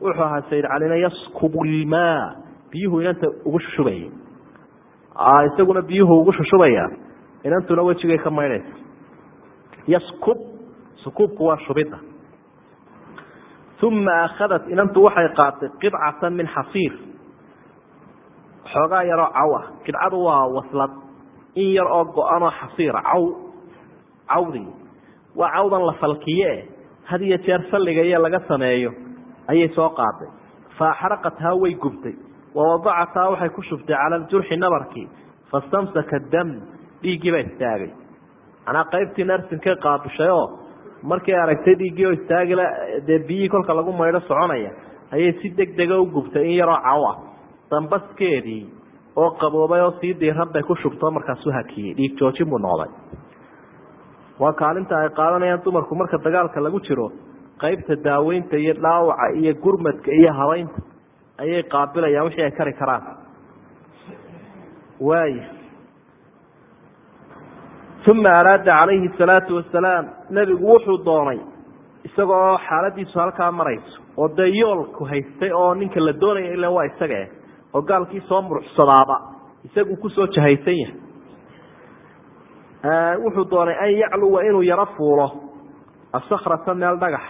wuxuu ahaa sayid calina yaskubu ilmaa biyuhu inanta ugu shushubaya isaguna biyuhu ugu shushubaya inantuna wejigay ka maydhaysa yaskub sukuubku waa shubidda uma akhadat inantu waxay qaatay qidcatan min xasiir xoogaa yaroo caw ah qidcadu waa waslad in yar oo go-anoo xasiira caw cawdii waa cawdan la falkiye had iyo jeer salliga iyo laga sameeyo ayay soo qaaday fa axraqathaa way gubtay wawadacathaa waxay ku shubtay cala ljurxi nabarkii fastamsaka dam dhiiggii baa istaagay manaa qaybtii narsinkay qaabishay oo markay aragtay dhiiggii oo istaagila dee biyihii kolka lagu maydho soconaya ayay si deg dega u gubtay in yaroo caw ah dambaskeedii oo qaboobay oo sii diiran bay ku shubto markaasu hakiyey. Dhiig joojin buu noqday. Waa kaalinta ay qaadanayaan dumarku marka dagaalka lagu jiro qaybta daaweynta iyo dhaawaca iyo gurmadka iyo habaynta ayay qaabilayaan wixii ay kari karaan. Waaya uma araada calayhi salaatu wasalaam nebigu wuxuu doonay isagoo xaaladiisu halkaa marayso oo dee yoolku haystay oo ninka la doonaya ila waa isaga eh oo gaalkii soo muruxsadaaba isagu ku soo jahaysan yahay. Wuxuu doonay an yacluwa inuu yaro fuulo asakrata meel dhagax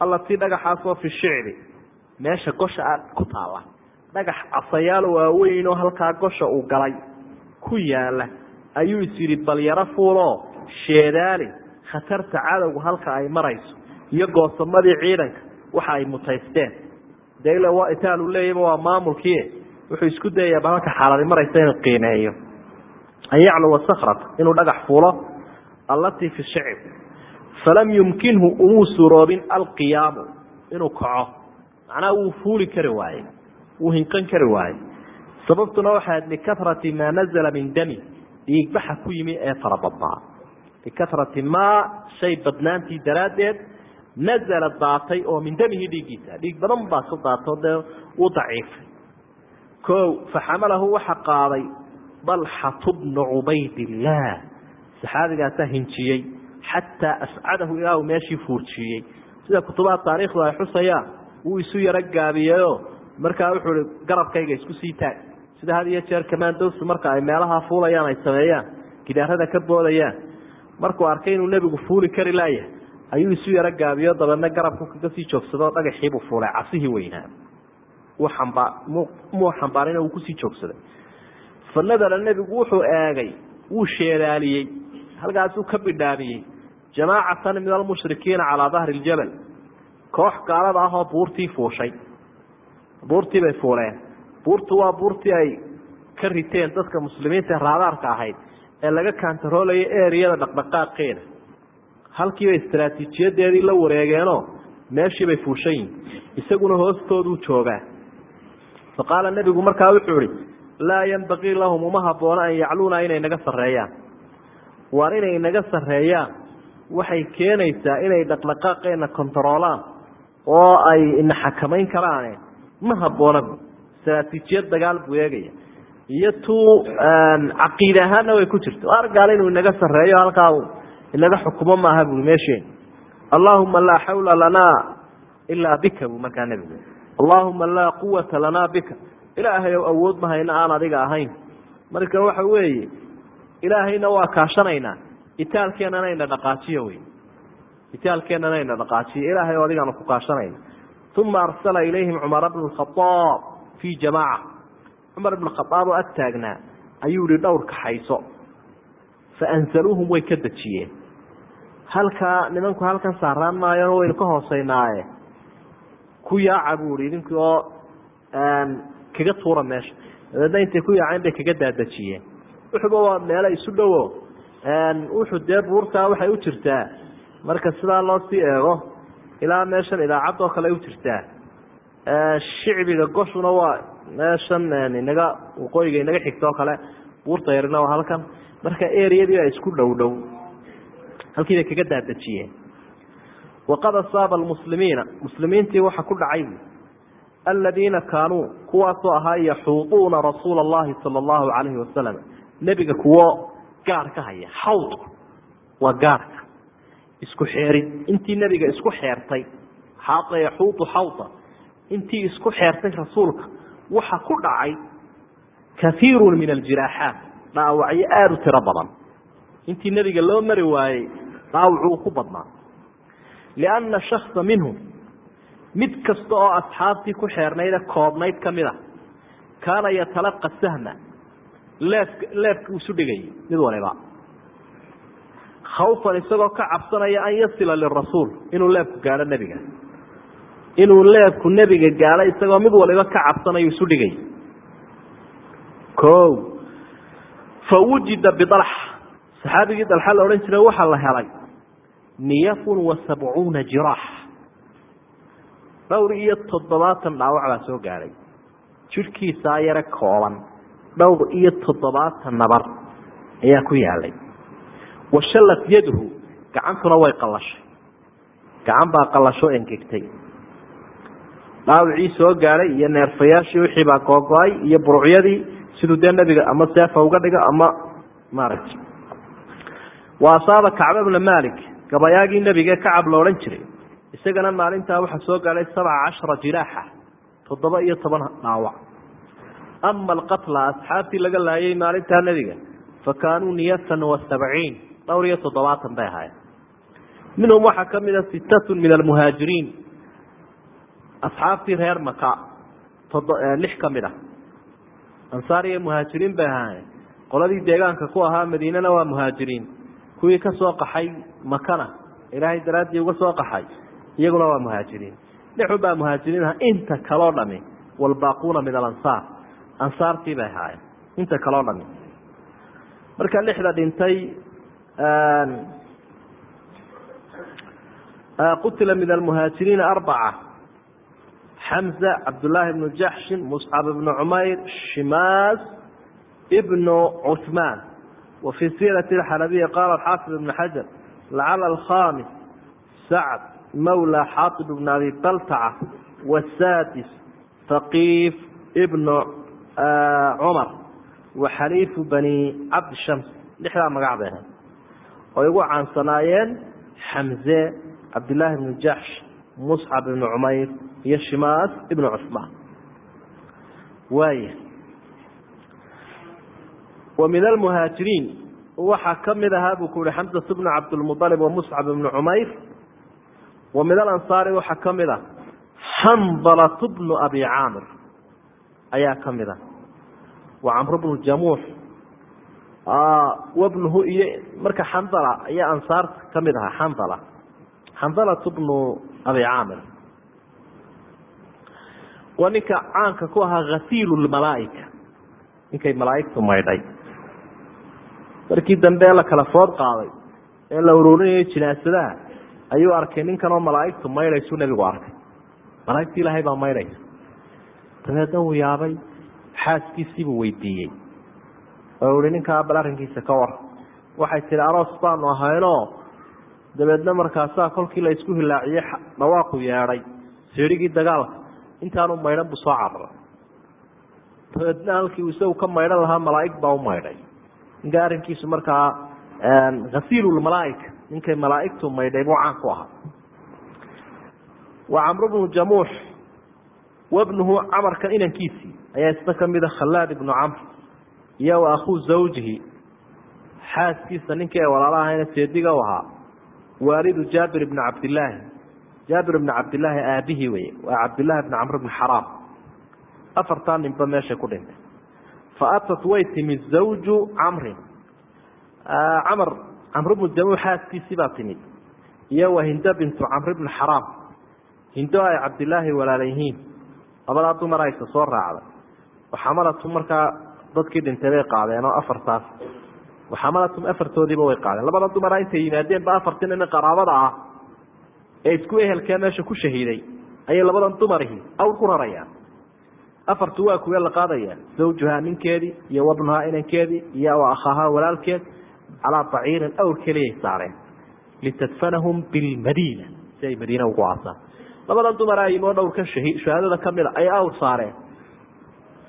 allatii dhagaxaasoo fi shicbi meesha gosha a ku taala dhagax casayaal waaweyn oo halkaa gosha uu galay ku yaalla ayuu is yidhi bal yaro fuulo sheedaali khatarta cadowga halka ay marayso iyo goosamadii ciidanka waxa ay mutaysteen. Dee ila waa itaalu leeyaba waa maamulkii. Wuxuu isku dayayaa bal halka xaaladi maraysa inuu qiimeeyo. An yacluwa inuu dhagax fuulo allatii fi shicb. Falam yumkinhu umuu suroobin alqiyaamu inuu kaco. Macnaha wuu fuuli kari waaye wuu hinqan kari waaye. Sababtuna waxaad likarati maa nazala min dami dhiigbaxa ku yimi ee farabadnaa likarati maa shay badnaantii daraaddeed nazala daatay oo min damihi dhiiggiisa. Dhiig badan baa ku daatoo dee uu daciifay o faxamalahu waxa qaaday dalxatu bnu cubaydillaah saxaabigaasaa hinjiyey xataa ascadahu ilaa uu meeshii fuurjiiyey sida kutubaha taariikhdu ay xusayaan wuu isu yaro gaabiyeyoo. Markaa wuxuu ihi garabkayga isku sii taag sida had iyo jeer kamaandowsu marka ay meelaha fuulayaan ay sameeyaan gidaarada ka boodayaan. Markuu arkay inuu nebigu fuuli kari laayahay ayuu isu yaro gaabiyo dabeedna garabku kaga sii joogsado dhagaxiibuu fuulay casihii weynaa. Muu xambaarina uu ku sii joogsaday. Fa nadala nebigu wuxuu eegay wuu sheedaaliyey halkaasuu ka bidhaamiyey jamaacatan min almushrikiina calaa dahri ljabal koox gaalada ah oo buurtii fuushay. Buurtii bay fuuleen buurtu waa buurtii ay ka riteen dadka muslimiinta ee raadaarka ahayd ee laga kantaroolaya eriyada dhaqdhaqaaqeeda. Halkiibay istaraatiijiyadeedii la wareegeenoo meeshiibay fuushan yihiin isaguna hoostooduu joogaa. Fa qaala nebigu markaa wuxuu ihi laa yanbaqii lahum uma habboona an yacluuna inay naga sarreeyaan. Waar inay naga sarreeyaan waxay keenaysaa inay dhaqdhaqaaqeena kontaroolaan oo ay ina xakamayn karaane ma habboona bu istaraatiijiyad dagaal buu eegaya. Iyo tuu caqiide ahaanna way ku jirta argaal inuu inaga sarreeyo halkaa inaga xukumo maaha bui meesheen. Allaahuma laa xawla lanaa ilaa bika buu markaa nebigu allaahuma laa quwata lanaa bika. Ilaahayow awood ma hayna aan adiga ahayn. Marka waxa weeye ilaahayna waa kaashanaynaa. Itaalkeennana ina dhaqaajiyo wey itaalkeennana ina dhaqaajiyo. Ilaahay o adigaanu ku kaashanayna uma arsala ilayhim cumara bnu khaaab fii jamaaca cumar ibnu khaaab oo ag taagnaa ayuu yihi dhowr kaxayso faansaluuhum way ka dejiyeen halkaa nimanku halkan saaraan maayo waynu ka hooseynaaye ku yaaca buu ihi idinkii oo kaga tuura meesha dabeedna intay ku yaaceen bay kaga daadejiyeen wuxuba waa meelo isu dhowo wuxuu dee buurtaa waxay u jirtaa marka sidaa loo sii eego ilaa meeshan idaacad oo kale u jirtaa shicbiga goshuna waa meeshan inaga waqooyiga inaga xigta kale buurta yarina waa halkan. Marka eriyadii baa isku dhow dhow. Halkii bay kaga daadejiyeen waqad asaaba almuslimiina muslimiintii waxa ku dhacay aladiina kaanuu kuwaasoo ahaa yaxuuduuna rasuula allahi sala allahu calayhi wasalam nebiga kuwo gaar haya xawdku waa gaarka. Isku xeerin. Intii nebiga isku xeertay xaada yaxuudu xawda intii isku xeertay rasuulka waxa ku dhacay kaiirun min aljiraaxaat dhaawacyo aada u tiro badan. Intii nebiga loo mari waayey dhaawucu uu ku badnaa. Lianna shaksa minhum mid kasta oo asxaabtii ku xeernayde koobnayd ka mid a kaana yatalaqa sahma leefk leefka isu dhigayay mid waliba. Khawfan isagoo ka cabsanaya an yasila lirasuul inuu leebku gaadho nebiga inuu leebku nebiga gaadho isagoo mid waliba ka cabsanayo isu dhigay. O fa wujida bidalx. Saxaabigii dalxa la odhan jiray waxaa la helay niyafun wa sabcuuna jiraax. Dhowr iyo toddobaatan dhaawac baa soo gaadhay jidhkiisaa yare kooban dhowr iyo toddobaatan nabar ayaa ku yaalay. Washallat yadhu gacantuna way qallashay. Gacan baa qallasho engegtay dhaawicii soo gaadhay iyo neerfayaashii wixii baa googo-ay iyo burucyadii siduu dee nebiga ama seefa uga dhigo ama maaragtay. Wa asaaba kacba bna malik gabayaagii nebigae kacab la odhan jiray. Isagana maalintaa waxaa soo gaadhay sabca cashara jiraaxa toddoba iyo toban dhaawac. Ama alqatla asxaabtii laga laayay maalintaa nebiga fa kaanuu niyatan wa sabciin dhowr iyo toddobaatan bay ahaayeen. Minhum waxaa ka mida sittatun min almuhaajiriin asxaabtii reer maka lix ka mid a ansaar iyo muhaajiriin bay ahaayeen. Qoladii deegaanka ku ahaa madiinana waa muhaajiriin. Kuwii ka soo qaxay makana ilaahay daraaddii uga soo qaxay iyaguna waa muhaajiriin. Lixun baa muhaajiriin aha inta kaloo dhami walbaaquuna min alansaar ansaartii bay ahaayeen inta kaloo dhami. Marka lixda dhintay qutila min almuhaajiriina arbaca xamza cabdullaahi bnu jaxshin muscab bnu cumayr shimaas bnu cuثmaan wa fii siirati اxalabiya qaala xaafid ibn xajar lacala alkhamis sacd mawla xaatib bn abi baltaca wasaadis faqiif bnu cumar wa xaliifu bani cabdi shams. Lixdaa magac bay ahayd. Oo igu caansanaayeen xamze cabdillaahi bnu jaxsh muscab ibnu cumayr iyo shimaas ibnu cusmaan waaya wa min almuhaajiriin waxaa ka mid ahaa buu ku yihi xamsatu bnu cabdilmualib wa muscab ibnu cumayr wa min alansaari waxaa ka mid a xandalatu bnu abi caamir ayaa ka mid a wa camru bnu jamuux wabnuhu iyo marka xandala ayaa ansaarta ka mid ahaa xandala xandalatu bnu abi caamir waa ninka caanka ku ahaa hasiilu lmalaaika ninkay malaaigtu maydhay. Markii dambe la kala food qaaday. Ee la ururinayay jinaasadaha ayuu arkay ninkan oo malaaigtu maydhaysu nebigu arkay. Malaaigtii ilaahay baa maydhaysa dabeedna uu yaabay xaaskiisiibuu weydiiyey. Oo ihi ninkaa bal arrinkiisa ka war. Waxay tihi aroos baanu ahaynoo dabeedna markaasaa kolkii la isku dhawaaqu yeedhay seerigii dagaalka. Intaanu maydhan buu soo cararay dabeedna halkii isagu ka maydhan lahaa malaaig baa u maydhay. Ninka arrinkiisu markaa hasiilulmalaaika ninkay malaaigtu maydhay buu caan ku ahaa. Wa camru bnu jamuux wabnuhu camarka inankiisii ayaa isna ka mida khallaad ibnu camr iyo wa akhuu zawjihi. Xaaskiisa ninkii ay walaalo ahayna seediga u ahaa waalidu jaabir ibni cabdillaahi jaabir ibni cabdillaahi aabihii weye waa cabdillaahi bni camr bni xaraam afartaa ninba meeshay ku dhintay. Fa atat way timi zawju camrin camr camr bnu jamuux xaaskiisii baa timid iyo wa hindo bintu camr bni xaraam hindo ay cabdilaahi walaala yihiin labadaa dumar aysa soo raacday. Waxamalatu markaa dadkii dhintay bay qaadeen oo afartaas waxamalatum afartoodiiba way qaadeen. Labada dumara intay yimaadeenba afartii nin qaraabada ah ee isku ehelkee meesha ku shahiiday ayay labadan dumarihi awr ku rarayaan. Afartu waa kuwee la qaadaya zawjuhaa ninkeedii iyo wabnuhaa inankeedii iyo akhahaa walaalkeed calaa baciirin awr keliyay saareen. Litadfanahum bilmadiina. Si ay madiina ugu aasaan. Labadan dumar aymoo dhowrka shahaadada ka mida ay awr saareen.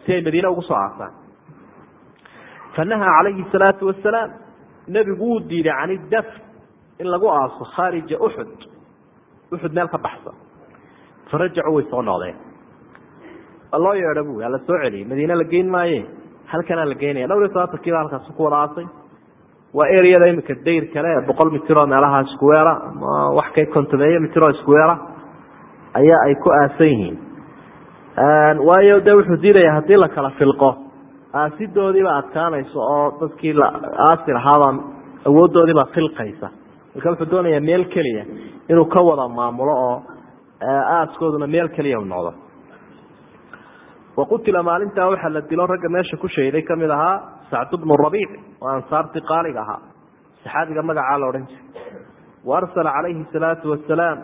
Si ay madiine ugu soo aasaan fanahaa calayhi salaatu wasalaam nebigu wuu diiday can idafn in lagu aaso khaarija uxud uxud meel ka baxsan farajacuu way soo noqdeen. Loo yeedho bu la soo celiyey madiine la geyn maaye? Halkanaa la geynaya dhowr iyo tobaatankiiba halkaas ku wada aasay. Waa areada imika dayr kale boqol mitiroo meelaha squera ama wax ka kontomeeyo mitiroo squera ayaa ay ku aasan yihiin. Waayo de wuxuu diidaya haddii la kala filqo aasidoodiiba adkaanayso oo dadkii aasi lahaabaa awooddoodiibaa filqaysa marka wuxuu doonayaa meel keliya inuu ka wada maamulo oo aaskooduna meel keliya u noqdo. Waqutila maalintaa waxaa la dilo ragga meesha ku shayday ka mid ahaa sacd bnu rabiic oo ansaartii qaaliga ahaa saxaabiga magacaa la odhan jiray. Wa arsala calayhi salaatu wasalaam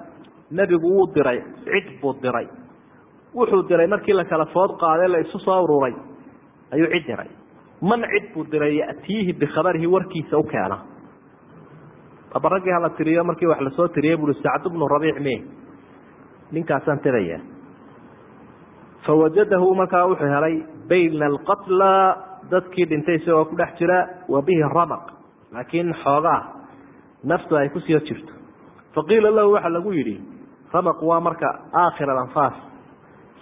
nebigu wuu diray cid buu diray. Wuxuu diray markii la kala food qaadee la isu soo ururay ayuu cid diray. Man cid buu diray yatiihi bikhabarihi warkiisa u keena. Aba raggii hala tiriyo markii wax la soo tiriyey buui sacd bnu rabiic me ninkaasaan tedaya fawajadahu markaa wuxuu helay bayna alqatla dadkii dhintay isagoo ku dhex jira wa bihi ramaq. Laakiin xoogaa naftu ay ku sii jirto. Faqiila lahu waxaa lagu yidhi ramaq waa marka aakhir alanfaas.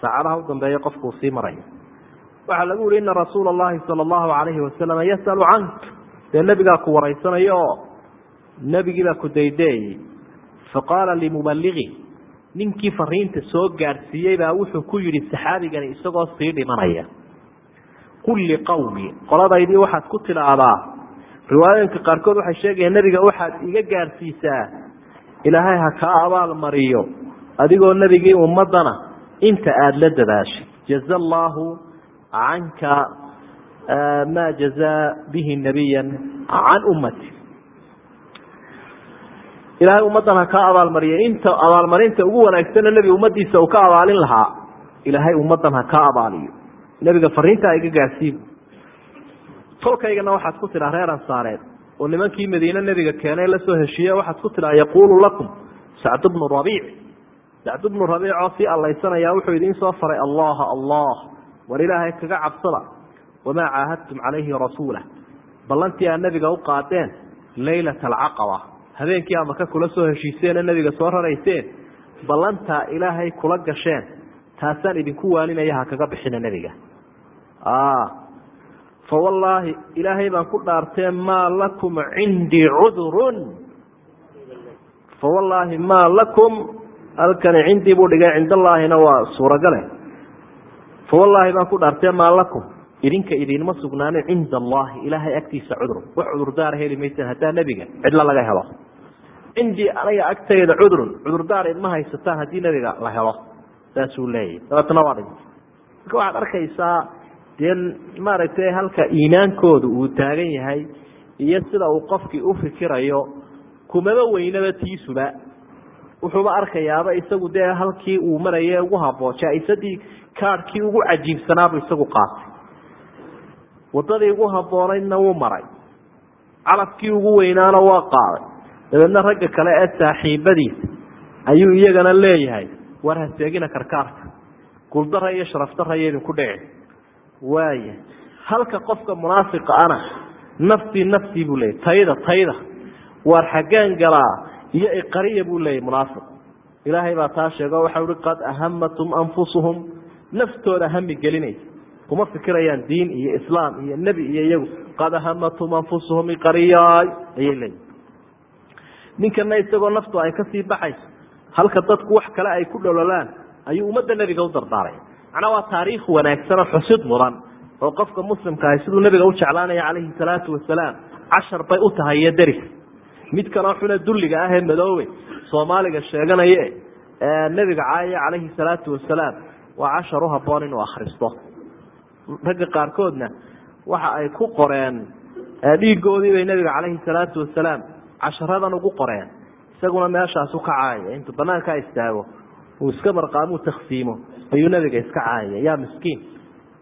Saacadaha u dambeeya qofkuu sii marayo waxaa lagu yihi ina rasuula allahi sala allahu alayhi wasalam yasalu cank. Dee nebigaa ku waraysanayo oo nebigiibaa ku daydeeyey faqaala limubaligi ninkii fariinta soo gaadhsiiyey baa wuxuu ku yidhi saxaabigani isagoo sii dhimanaya. Qul liqawmi qoladaydii waxaad ku tidhaahdaa riwaayooyinka qaarkood waxay sheegayaan nebiga waxaad iga gaadhsiisaa. Ilaahay ha kaa abaal mariyo. Adigoo nebigii ummadana inta aada la dadaashay. Jaza allaahu canka maa jazaa bihi nabiya can ummati ilaahay ummaddan ha kaa abaalmariya inta abaalmarinta ugu wanaagsana nebi ummadiisa uu ka abaalin lahaa ilaahay ummaddan ha kaa abaaliyo. Nebiga fariintaa iga gaadhsiibu tolkaygana waxaad ku tidhaa reer ansaareed oo nimankii madiine nebiga keenay la soo heshiiye waxaad ku tidhaa yaquulu lakum sacd bnu rabiic sacd bnu rabiic oo sii allaysanaya wuxuu idiin soo faray allaha allah war ilaahay kaga cabsada. Wamaa caahadtum calayhi rasuula. Ballantii aad nebiga u qaadeen laylata alcaqaba habeenkii ama ka kula soo heshiiseene nebiga soo rarayseen ballantaa ilaahay kula gasheen. Taasaan idinku waaninaya ha kaga bixina nebiga fa wallaahi ilaahay baan ku dhaartee maa lakum cindii cudurun fa wallaahi maa lakum. Halkani cindii buu dhigay cindallaahina waa suuragale fa wallaahi baan ku dhaartee maa lakum idinka idinma sugnaanin cinda allahi ilaahay agtiisa cudur wax cudurdaar heli maysaan haddaa nebiga cidlo laga helo cindii aniga agtayda cudurun cudurdaar idma haysataan haddii nebiga la helo saasuu leeyahy dabeetna waa dhintay marka waxaad arkaysaa dee maaragtay halka iimaankooda uu taagan yahay iyo sida uu qofkii u fikirayo kumaba weynaba tiisuba wuxuuba arkayaaba isagu dee halkii uu maraya ugu haboo jaa-isadii kaadhkii ugu cajiibsanaabuu isagu qaatay. Wadadii ugu haboonaydna wuu maray. Calafkii ugu weynaana waa qaaday. Dabeedna ragga kale ee saaxiibadiisa ayuu iyagana leeyahay war haseegina karkaarka. Guuldara iyo sharafdara iyo idinku dhici waaya halka qofka munaafiqa ana nafsii nafsii buu leeyay tayda tayda. Waar xaggaan galaa iyo iqariya buu leeyay munaafiq. Ilaahay baa taa sheego waxau hi qad ahamatum anfusuhum naftooda hami gelinaysa kuma fikirayaan diin iyo islaam iyo nebi iyo iyagu. Qad ahamatum anfusuhum iqariyaay ayay leeyihiin ninkana isagoo naftu ay ka sii baxayso halka dadku wax kale ay ku dhololaan ayuu ummadda nebiga u dardaaray macnaa waa taariikh wanaagsanoo xusid mudan oo qofka muslimka ahi siduu nebiga u jeclaanaya calayhi salaatu wasalaam cashar bay u tahay iyo deris. Mid kanoo xune dulliga ah ee madoobe soomaaliga sheeganaye ee nebiga caayaya calayhi salaatu wasalaam waa cashar u haboon inuu akhristo. Ragga qaarkoodna waxa ay ku qoreen dhiigoodii bay nebiga calayhi salaatu wasalaam casharadan ugu qoreen. Isaguna meeshaasu ka caayaya intuu banaankaa istaago uu iska marqaamuu taksiimo ayuu nebiga iska caayaya yaa miskiin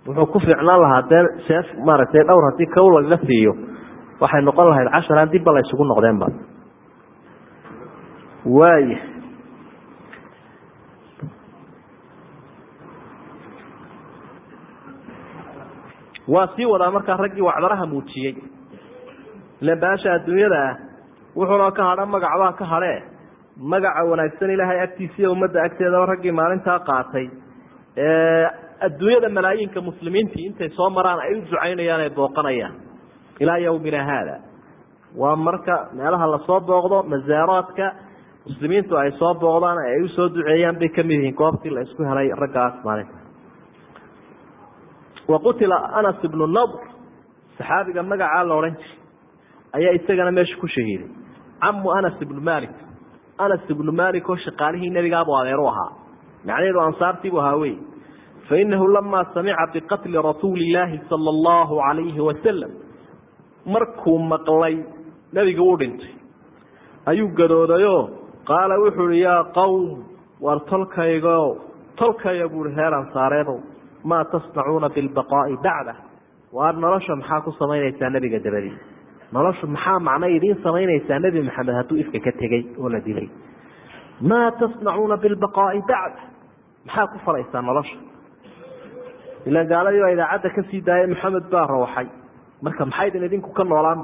wuxuu ku fiicnaan lahaa dee seef maaragtay dhowr haddii kow lagaga siiyo. Waxay noqon lahayd casharaan dibba la ysugu noqdeenba waaya waa sii wadaa markaa raggii wacdaraha muujiyey. Baasha adduunyada ah wuxuuna ka hadha magacbaa ka hadhee magaca wanaagsan ilaahay agtiisiiyo ummadda agteedaba raggii maalintaa qaatay. Adduunyada malaayiinka muslimiintii intay soo maraan ay u ducaynayaan ay booqanayaan. Ilaa yawmina haada. Waa marka meelaha la soo booqdo masaaraadka muslimiintu ay soo booqdaan ay u soo duceeyaan bay ka mid yihiin goobtii la isku helay raggaas maalinta wa qutila anas ibnu nadr saxaabiga magacaa la odhan jiray. Ayaa isagana meesha ku shahiiday. Camu anas ibnu malik anas ibnu malik oo shaqaalihii nebigaabu adeer u ahaa. Macnaheedu ansaartiibu ahaa wey fainahu lamaa samica biqatli rasuuli illaahi sala allahu calayhi wasalam markuu maqlay nebiga u dhintay. Ayuu gadoodayoo qaala wuxuu uhi yaa qowm war tolkaygo tolkaya buuhi reer ansaareedow maa tasnacuuna bilbaqaa'i bacda waar nolosha maxaa ku samaynaysaa nebiga dabadii noloshu maxaa macno idiin samaynaysaa nebi maxamed hadduu ifka ka tegey oo la dilay? Maa tasnacuuna bilbaqaa'i bacda maxaa ku falaysaa nolosha? Ilaan gaaladii baa idaacadda ka sii daayay maxamed baa rawxay marka maxaydin idinku ka noolaan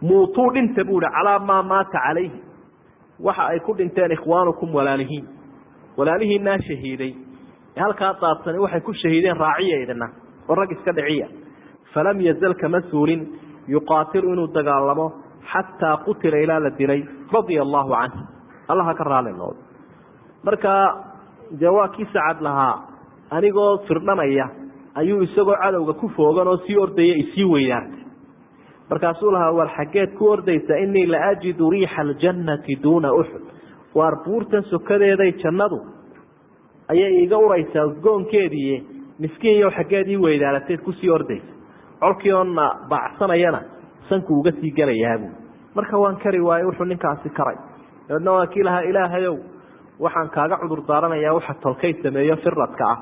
muutuu dhinta buuhi calaa maa maata calayhi. Waxa ay ku dhinteen ikhwaanukum walaalihiin. Walaalihiinaa shahiiday halkaa daadsani waxay ku shahiideen raaciya idina oo rag iska dhiciya. Falam yazal kama suulin yuqaatilu inuu dagaalamo xataa qutila ilaa la dilay radia allahu canh allaha ka raali nood marka dee waa kii sacad lahaa anigoo firdhanaya ayuu isagoo cadowga ku foogan oo sii ordaya isii weydaartay. Markaasuu lahaa war xaggeed ku ordaysa inii la ajidu riixa aljannati duuna uxud waar buurtan sokadeeday jannadu ayay iga uraysaa udgoonkeedii miskiinyo xaggeed ii weydaaratay ku sii ordaysa colkii oona baacsanayana sanku uga sii gelayaabu marka waan kari waaye wuxuu ninkaasi karay. Dabeedna waa kii lahaa ilaahayow waxaan kaaga cudur daaranayaa waxa tolkay sameeyo firadka ah.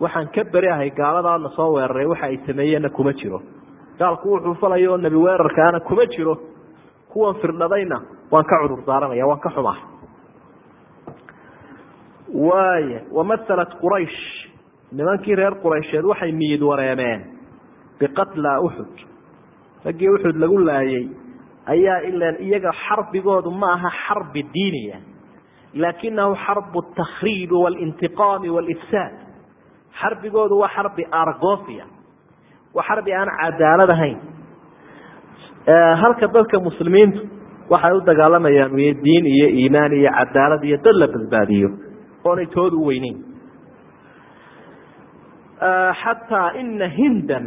Waxaan ka beri ahay gaaladaana soo weeraray waxa ay sameeyeenna kuma jiro. Gaalku wuxuu falayo nebi weerarkaana kuma jiro. Kuwan firdhadayna waan ka cudur daaranaya waan ka xumahay waaya wamahalat quraysh. Nimankii reer quraysheed waxay miyid wareemeen biqatla uxud raggii uxud lagu laayay ayaa ilan iyaga xarbigoodu ma aha xarbi diiniya laakinahu xarbu takhriibi walintiqaami walifsaad xarbigoodu waa xarbi argofia waa xarbi aan cadaalad ahayn. Halka dadka muslimiintu waxay u dagaalamayaan diin iyo iimaan iyo cadaalad iyo dad la badbaadiyo oonay tooda u weyneyn. Xataa ina hindan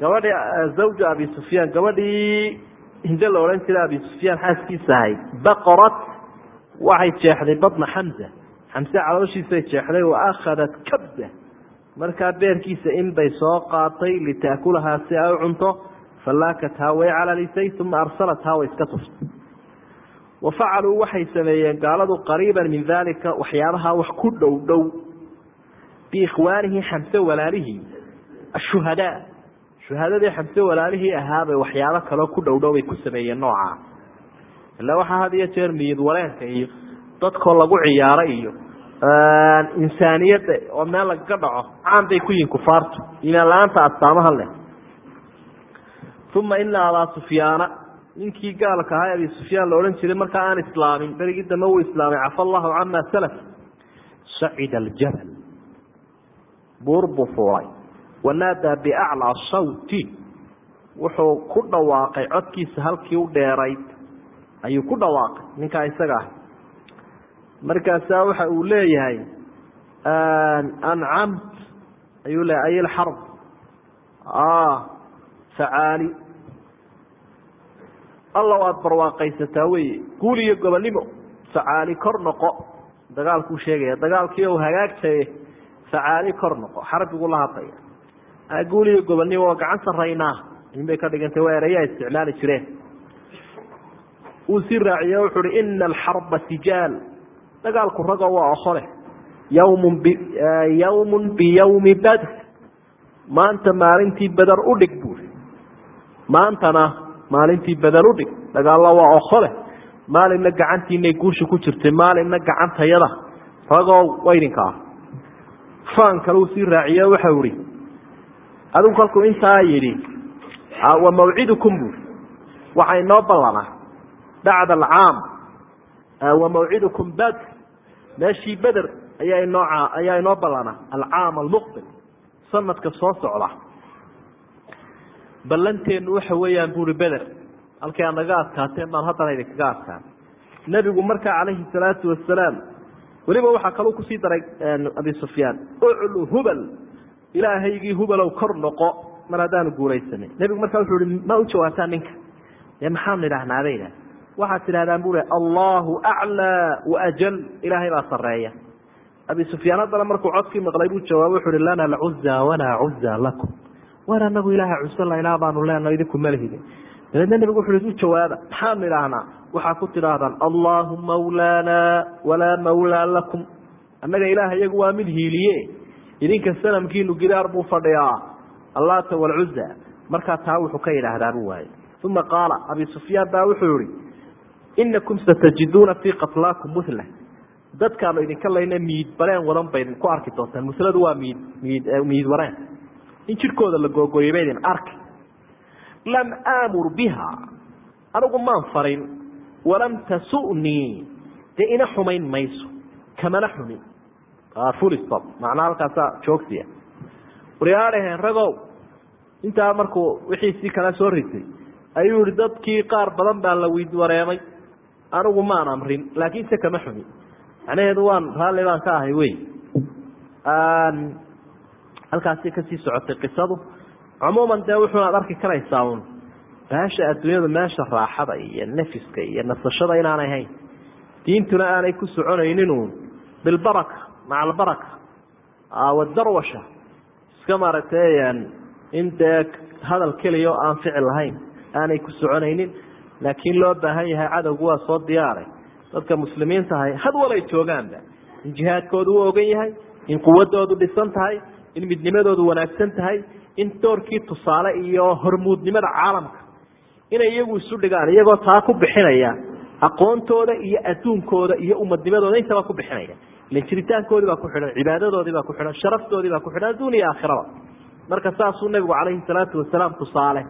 gabadhii zawja abi sufyaan gabadhii hinde la odhan jiray abi sufyaan xaaskiisa ahayd baqorat waxay jeexday badna xamza xamse calooshiisay jeexday wa akhadat kabda markaa beerkiisa in bay soo qaatay litaakulahaa si ay u cunto fallaakathaa way calalisay uma arsalathaa way iska tuftay wa facaluu waxay sameeyeen gaaladu qariiban min dalika waxyaabaha wax ku dhow dhow. Biikhwaanihi xamse walaalihii ashuhadaa shuhadadii xamse walaalihii ahaabay waxyaabo kaloo ku dhow dhow bay ku sameeyeen noocaa ila waxaa had iyo jeer miyid waleenka iyo dadkoo lagu ciyaaro iyo insaaniyadda oo meel lagaga dhaco caan bay ku yihiin kufaartu. Imaan la'aanta astaamaha leh. Uma ina abaa sufyaana ninkii gaalka ahaa abi sufyaan la odhan jiray markaa aan islaamin berigii dambe uu islaamay cafa allahu cama salaf. Sacida aljabal. Buur buu fuulay. Wanaadaa biaclaa sawti. Wuxuu ku dhawaaqay codkiisa halkii u dheerayd. Ayuu ku dhawaaqay ninkaa isaga ah. Markaasaa waxa uu leeyahay ancamt ayuu leeyahay ay lxarb facaali alla waad barwaaqaysataa weye guul iyo gobonnimo facaali kor noqo. Dagaalkuu sheegaya dagaalkii ou hagaagtaye facaali kor noqo. Xarbigu la hadlaya. Guul iyo gobonnimo oo gacan saraynaa inbay ka dhigantay waa erayaa isticmaali jireen. Uu sii raaciye wuxu uhi ina alxarba sijaal. Dagaalku ragoo waa oho leh. Yawmun b yawmun biyawmi badr. Maanta maalintii beder udhig buuri maantana maalintii beder udhig dagaallo waa oho leh. Maalinna gacantiinay guusha ku jirtay maalinna gacantayada. Ragoo waydinka ah. Faan kale uu sii raaciye waxau ihi adigu kolkuu intaa yidhi wa mawcidukum buuri waxaa inoo ballanaa. Bacda alcaam wa mawcidukum badr meeshii beder ayaa inoo ayaa inoo ballanaa. Alcaam almuqbil sanadka soo socda ballanteenu waxa weeyaan buuri beder halkii aad naga adkaateen baan haddana idinkaga adkaan. Nebigu markaa calayhi salaatu wasalaam weliba waxaa kaluu ku sii daray abi sufyaan uclu hubal ilaahaygii hubalow kor noqo mar haddaanu guulaysanay. Nebigu markaa wuxuu ihi ma u jawaabtaan ninka? Dee maxaanu idhahnaa bay idhah waxaad tidhahdaan bu allahu aclaa waajal ilaahay baa sareeya abi sufyaan haddana markuu codkii maqlay buu jawaabo wuxu uhi lana alcuza walaa cuza lakum war anagu ilaaha cusala ilaah baanu leenaho idinku malahide dabeedna nebigu wuxu u jawaaba maxaanu idhaahnaa waxaa ku tidhaahdaan allahu mawlaana walaa mawlaa lakum. Annaga ilaaha iyagu waa mid hiiliye. Idinka sanamkiinu gidaar buu fadhiyaa allata walcuza markaa taa wuxuu ka yidhaahdaa buu waaye. Uma qaala abi sufyaan baa wuxuu yihi inakum satajiduuna fii qatlaakum muhla dadkaanu idinka layna miid bareen wadan bay idinku arki doontaan musladu waa miid miid miid wareen in jidhkooda la googooyay ba idin arki. Lam aamur biha. Anigu maan farin walam tasunii dee ina xumayn mayso. Kamana xumin. Fulstop macnaa halkaasaa joogsiya waryaadhaheen ragow. Intaa markuu wixiisii kala soo ritay ayuu yihi dadkii qaar badan baa la wiid wareemay. Anigu maan amrin laakiin se kama xumin. Macnaheedu waan raalli baan ka ahay wey halkaasi ka sii socotay qisadu. Cumuuman dee wuxuunaad arki karaysaa un baasha adduunyadu meesha raaxada iyo nafiska iyo nasashada inaanay hayn diintuna aanay ku soconayninun bilbaraka maca albaraka wadarwasha iska maaragtay in dee hadal keliya oo aan ficil lahayn aanay ku soconaynin. Laakiin loo baahan yahay cadowgu waa soo diyaaray. Dadka muslimiintahay had walay joogaanba. In jihaadkoodu u ogan yahay in quwadoodu dhisan tahay in midnimadoodu wanaagsan tahay in doorkii tusaale iyo hormuudnimada caalamka inay iyagu isu dhigaan iyagoo taa ku bixinaya aqoontooda iyo adduunkooda iyo umadnimadooda intaba ku bixinaya. Ilan jiritaankoodii baa ku xidhan cibaadadoodii baa ku xidhan sharaftoodii baa ku xidhan adduun iyo aakhiraba marka saasuu nabigu calayhi salaatu wasalaam tusaale